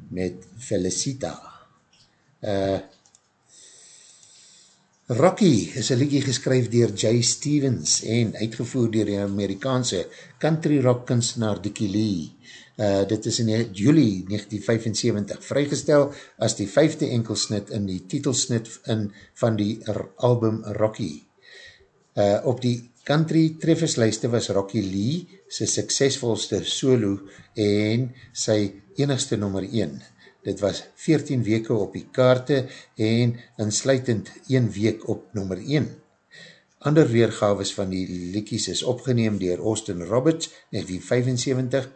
met Felicita. Uh, Rocky is een liedje geskryf dier Jay Stevens en uitgevoer dier die Amerikaanse country rock kunstenaar Dickie Lee. Uh, dit is in juli 1975 vrygestel as die vijfde enkelsnit in die titelsnit in, van die album Rocky. Uh, op die country trefferslijste was Rocky Lee sy suksesvolste solo en sy enigste nummer 1. Dit was 14 weke op die kaarte en insluitend 1 week op nummer 1. Ander weergaves van die liekies is opgeneem dier Austin Roberts 1975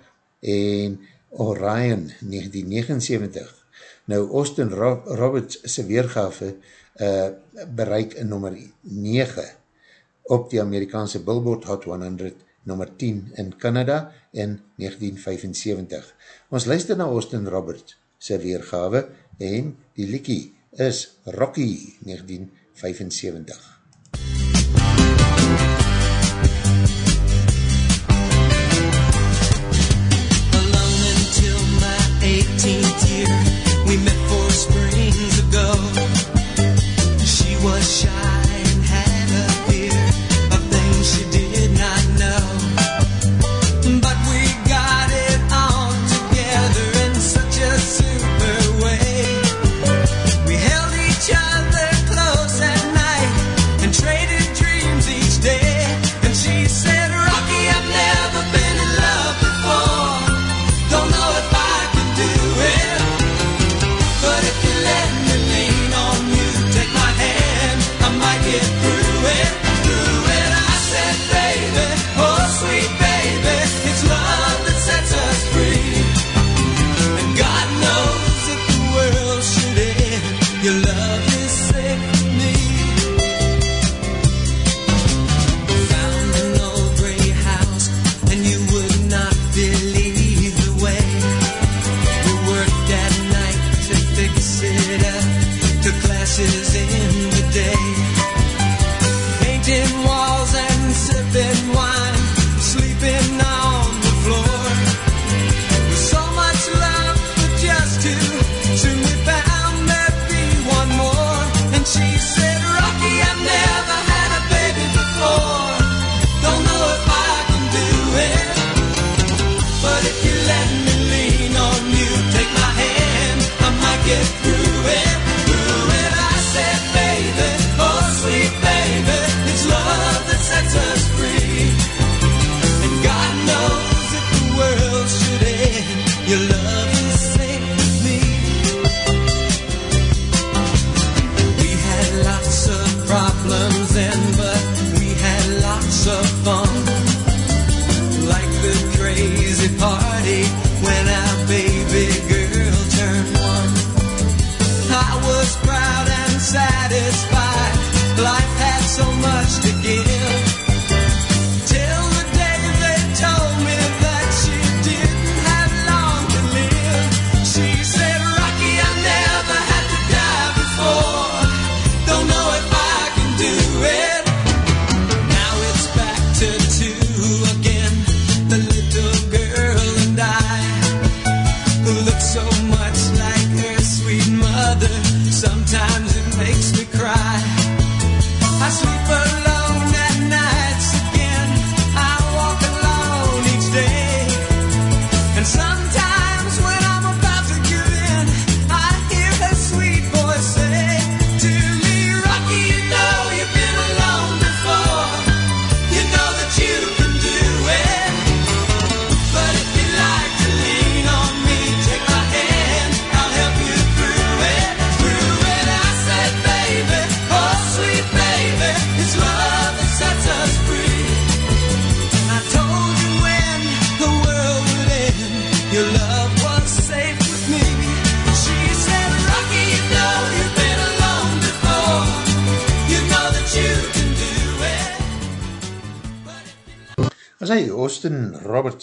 en Orion 1979. Nou Austin Ro Roberts sy weergave uh, bereik nummer 9 op die Amerikaanse Billboard Hot 100 nummer 10 in Canada in 1975. Ons luister na Austin Roberts sy weergawe en die liekie is Rocky 1975. alone until my 18th year. We met four springs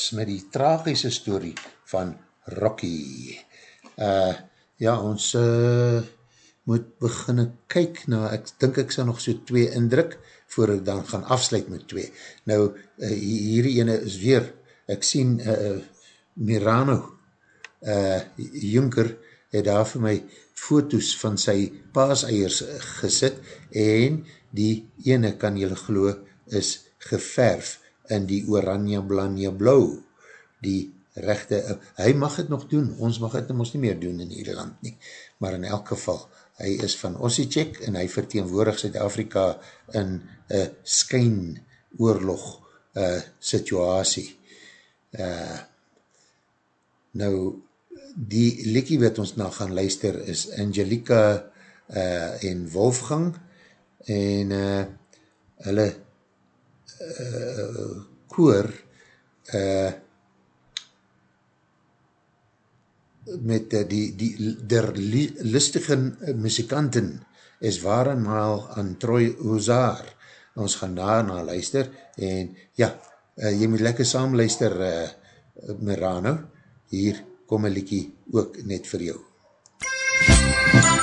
Roberts met die tragische story van Rocky. Uh, ja, ons uh, moet beginne kyk na, ek dink ek sal nog so twee indruk, voor ek dan gaan afsluit met twee. Nou, uh, hierdie ene is weer, ek sien uh, Mirano uh, Junker het daar vir my foto's van sy paaseiers gesit en die ene kan jylle glo is geverf in die oranje blanje blauw. Die rechte, hy mag het nog doen, ons mag het ons nie meer doen in Nederland nie, maar in elk geval, hy is van Ossiechek en hy verteenwoordig Zuid-Afrika in een skyn oorlog uh, situasie. Uh, nou, die liekie wat ons na gaan luister is Angelica uh, en Wolfgang en uh, hulle uh, koor uh, met uh, die, die der li, listige muzikanten is Warenmaal aan Troy Ozaar. Ons gaan daarna luister en ja, uh, jy moet lekker saam luister uh, Merano, hier kom een liekie ook net vir jou. So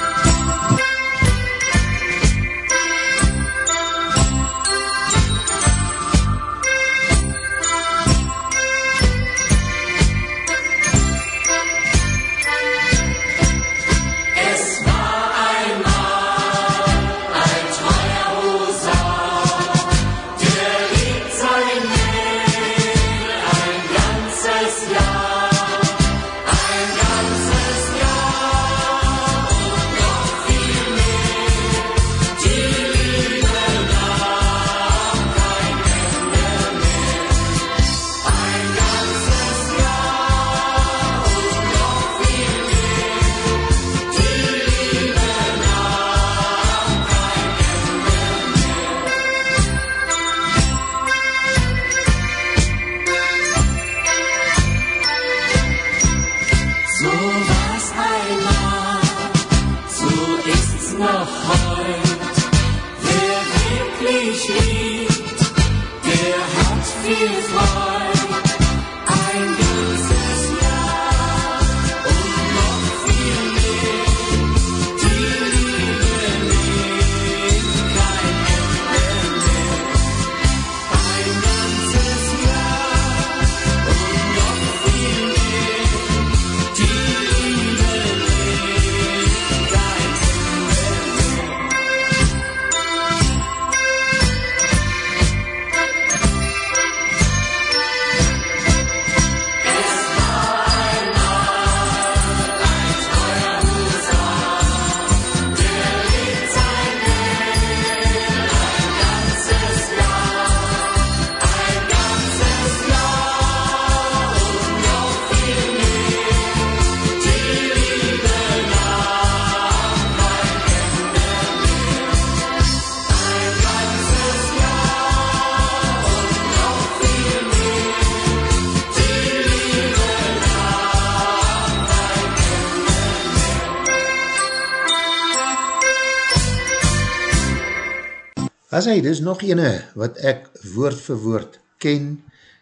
As hy, dis nog ene wat ek woord vir woord ken,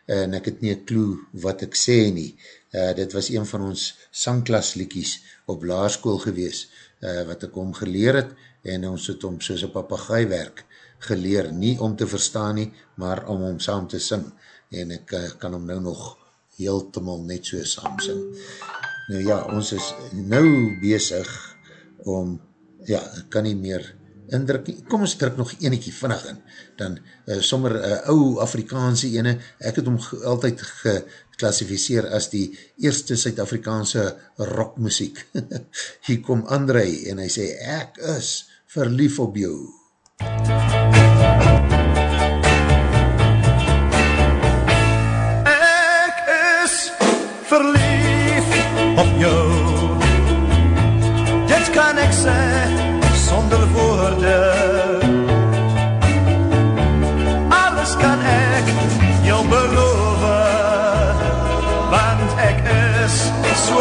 en ek het nie een clue wat ek sê nie. Uh, dit was een van ons sangklasliekies op laarskool gewees, uh, wat ek om geleer het, en ons het om soos een papagaai werk geleer, nie om te verstaan nie, maar om om saam te sing, en ek uh, kan hom nou nog heeltemal net so saam sing. Nou ja, ons is nou bezig om, ja, ek kan nie meer indruk nie. Kom ons druk nog eniekie vinnig in. Dan uh, sommer uh, ou Afrikaanse ene, ek het hom altyd geklassificeer as die eerste Suid-Afrikaanse rockmusiek. [LAUGHS] Hier kom André en hy sê, ek is verlief op jou. Ek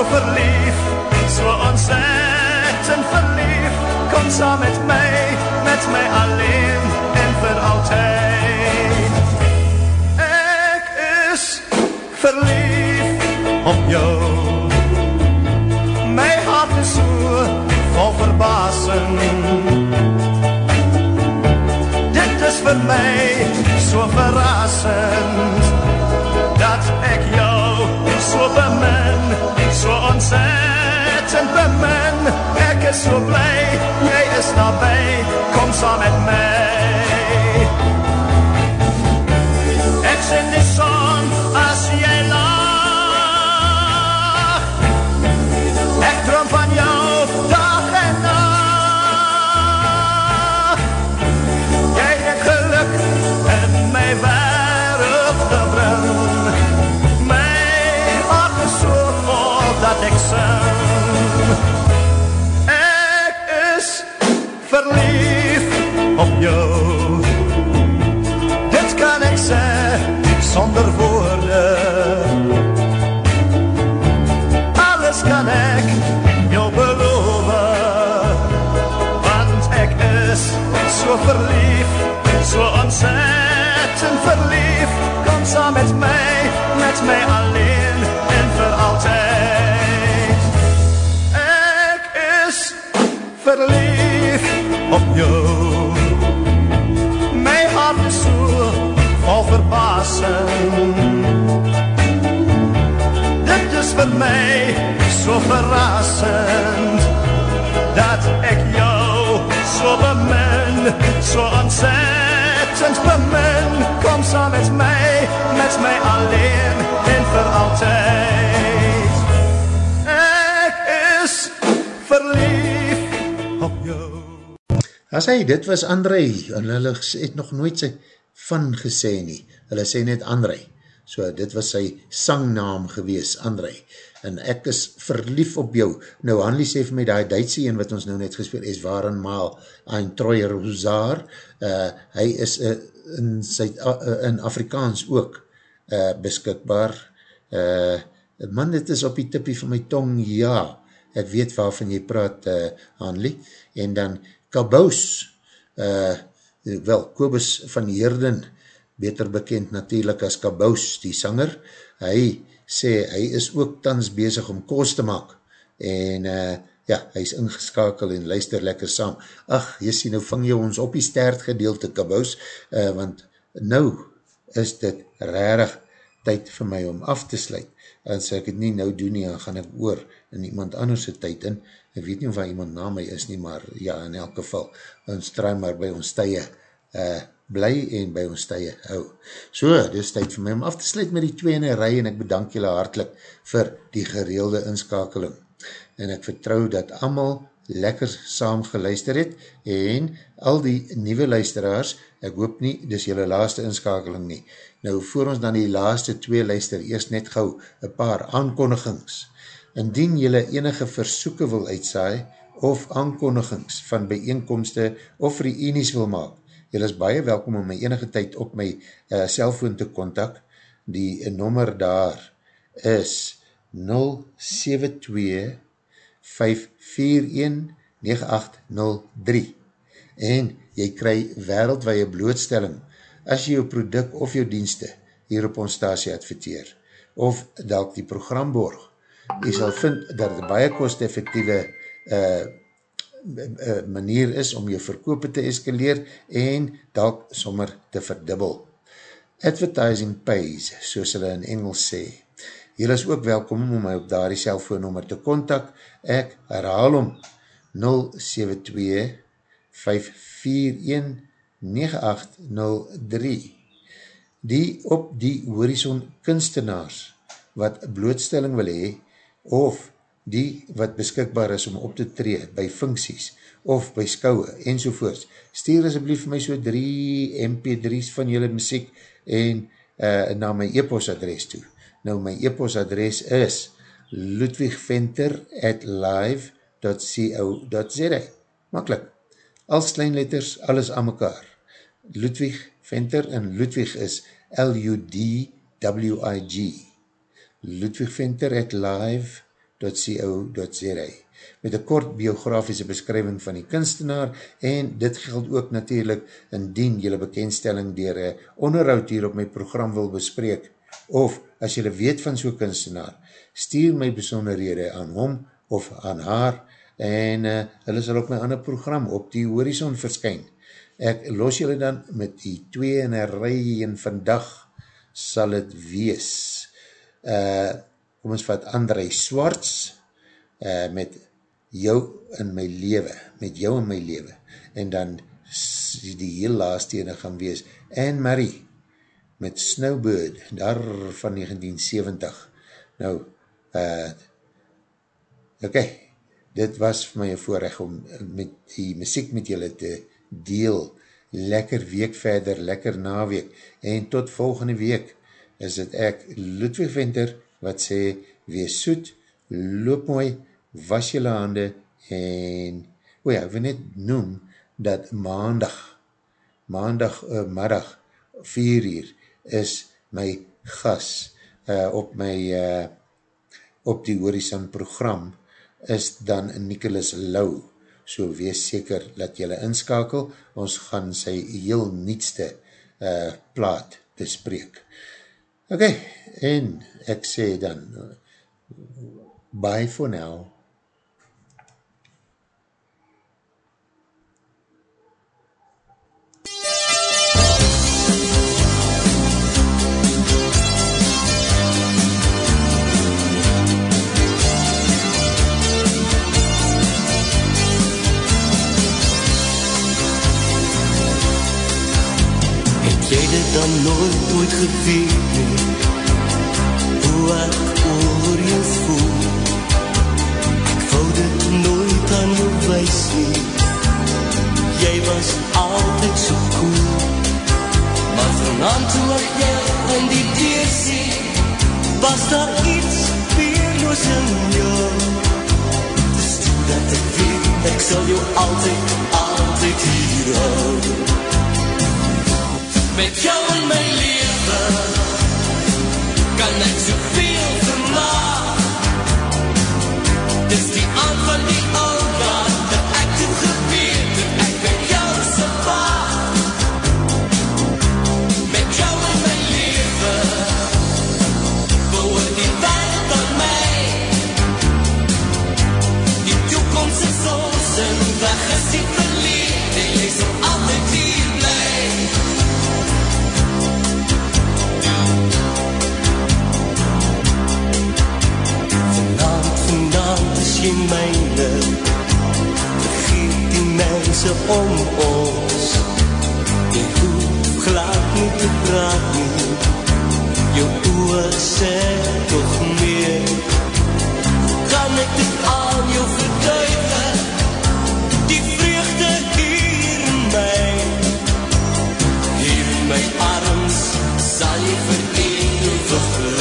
so verlief, so ontzettend verlief. Kom saam met my, met my alleen en vir altyd. Ek is verlief op jou. My hart is so vol verbasing. Dit is vir my so verrassend bemin, so ontzettend bemin. Ek is so bly, jy is nabij, kom saam met my. Ek sien die sonder woorde. Alles kan ek jou beloof, want ek is so verlief, so ontzettend verlief. Kom saam met my, met my alleen verbasing. Dit is vir my so verrassend dat ek jou so bemin, so ontzettend bemin. Kom saam met my, met my alleen en vir altyd. Ek is verlief op jou. As hy, dit was André, en hulle het nog nooit sy van gesê nie, hulle sê net André, so dit was sy sangnaam gewees, André, en ek is verlief op jou. Nou, Hanlie sê vir my, die Duitse een wat ons nou net gespeel, is Waren Maal, een Troy Rosaar, uh, hy is uh, in, Zuid, uh, in Afrikaans ook uh, beskikbaar, uh, man, dit is op die tippie van my tong, ja, ek weet waarvan jy praat, uh, Hanlie, en dan Kabous, uh, wel, Kobus van Heerden, beter bekend natuurlijk as Kabous, die sanger, hy sê, hy is ook tans bezig om koos te maak, en uh, ja, hy is ingeskakel en luister lekker saam. Ach, jy sê, nou vang jy ons op die stert gedeelte, Kabous, uh, want nou is dit rarig tyd vir my om af te sluit, as ek het nie nou doen nie, dan gaan ek oor in iemand anders tyd in, ek weet nie waar iemand na my is nie, maar ja, in elk geval, ons draai maar by ons tye uh, bly en by ons tye hou. So, dit is tyd vir my om af te sluit met die tweede rij en ek bedank julle hartlik vir die gereelde inskakeling. En ek vertrou dat allemaal lekker saam geluister het en al die nieuwe luisteraars, ek hoop nie, dis julle laaste inskakeling nie. Nou, voor ons dan die laaste twee luister, eerst net gauw een paar aankondigings. Indien jylle enige versoeken wil uitsaai of aankondigings van bijeenkomste of reenies wil maak, jylle is baie welkom om my enige tyd op my uh, cellfoon te kontak. Die nommer daar is 072 541 9803 en jy kry wereldwaie blootstelling as jy jou product of jou dienste hier op ons stasie adverteer of dalk die program borg. Jy sal vind dat het baie kost-effectieve uh, manier is om jou verkoop te eskaleer en dalk sommer te verdubbel. Advertising pays, soos hulle in Engels sê. Julle is ook welkom om my op daar die cellfoonnummer te kontak. Ek herhaal om 072 541 9803 Die op die horizon kunstenaars wat blootstelling wil hee of die wat beskikbaar is om op te tree by funksies of by skouwe enzovoorts. Stuur asblief my so 3 mp3's van julle muziek en uh, na my e-post adres toe. Nou my e-post adres is ludwigventer at live.co.za Makkelijk. Als kleinletters, alles aan mekaar. Ludwig Venter en Ludwig is L-U-D-W-I-G Ludwigventer at live.co.za met een kort biografische beskrywing van die kunstenaar en dit geld ook natuurlijk indien jylle bekendstelling dier onderhoud hier op my program wil bespreek of as jylle weet van so'n kunstenaar, stuur my besonderhede aan hom of aan haar en uh, hulle sal op my ander program op die horizon verskyn. Ek los julle dan met die twee in een rij en vandag sal het wees. Uh, kom ons vat André Swarts uh, met jou in my lewe, met jou in my lewe. En dan die heel laatste ene gaan wees Anne Marie met Snowbird, daar van 1970. Nou, uh, okay, dit was vir my een voorrecht om met die muziek met julle te deel, lekker week verder, lekker naweek, en tot volgende week is het ek, Ludwig Winter, wat sê, wees soet, loop mooi, was jylle hande, en, o ja, ek wil net noem, dat maandag, maandag uh, middag, vier uur, is my gas, uh, op my, uh, op die Horizon program, is dan Nicholas Lau, so wees seker dat jylle inskakel, ons gaan sy heel nietste uh, plaat bespreek. Ok, en ek sê dan, bye for now. Jy dit dan nooit ooit geweet nie. Hoe ek oor jou voel. Ek wou dit nooit aan jou wees nie. Jy was altyd so cool. Maar vanavond toe ek jou in die deur sien Was daar iets weerloos in jou. Dis toe dat ek weet Ek sal jou altyd, altyd hier hou met jou in my leven kan ek soveel vermaak? Dis die aan van die oude mense om ons. Jy hoef glad nie te praat nie. Jou oor sê toch meer. Kan ek dit aan jou verduigen Die vreugde hier in my. Hier in my arms sal jy verenigig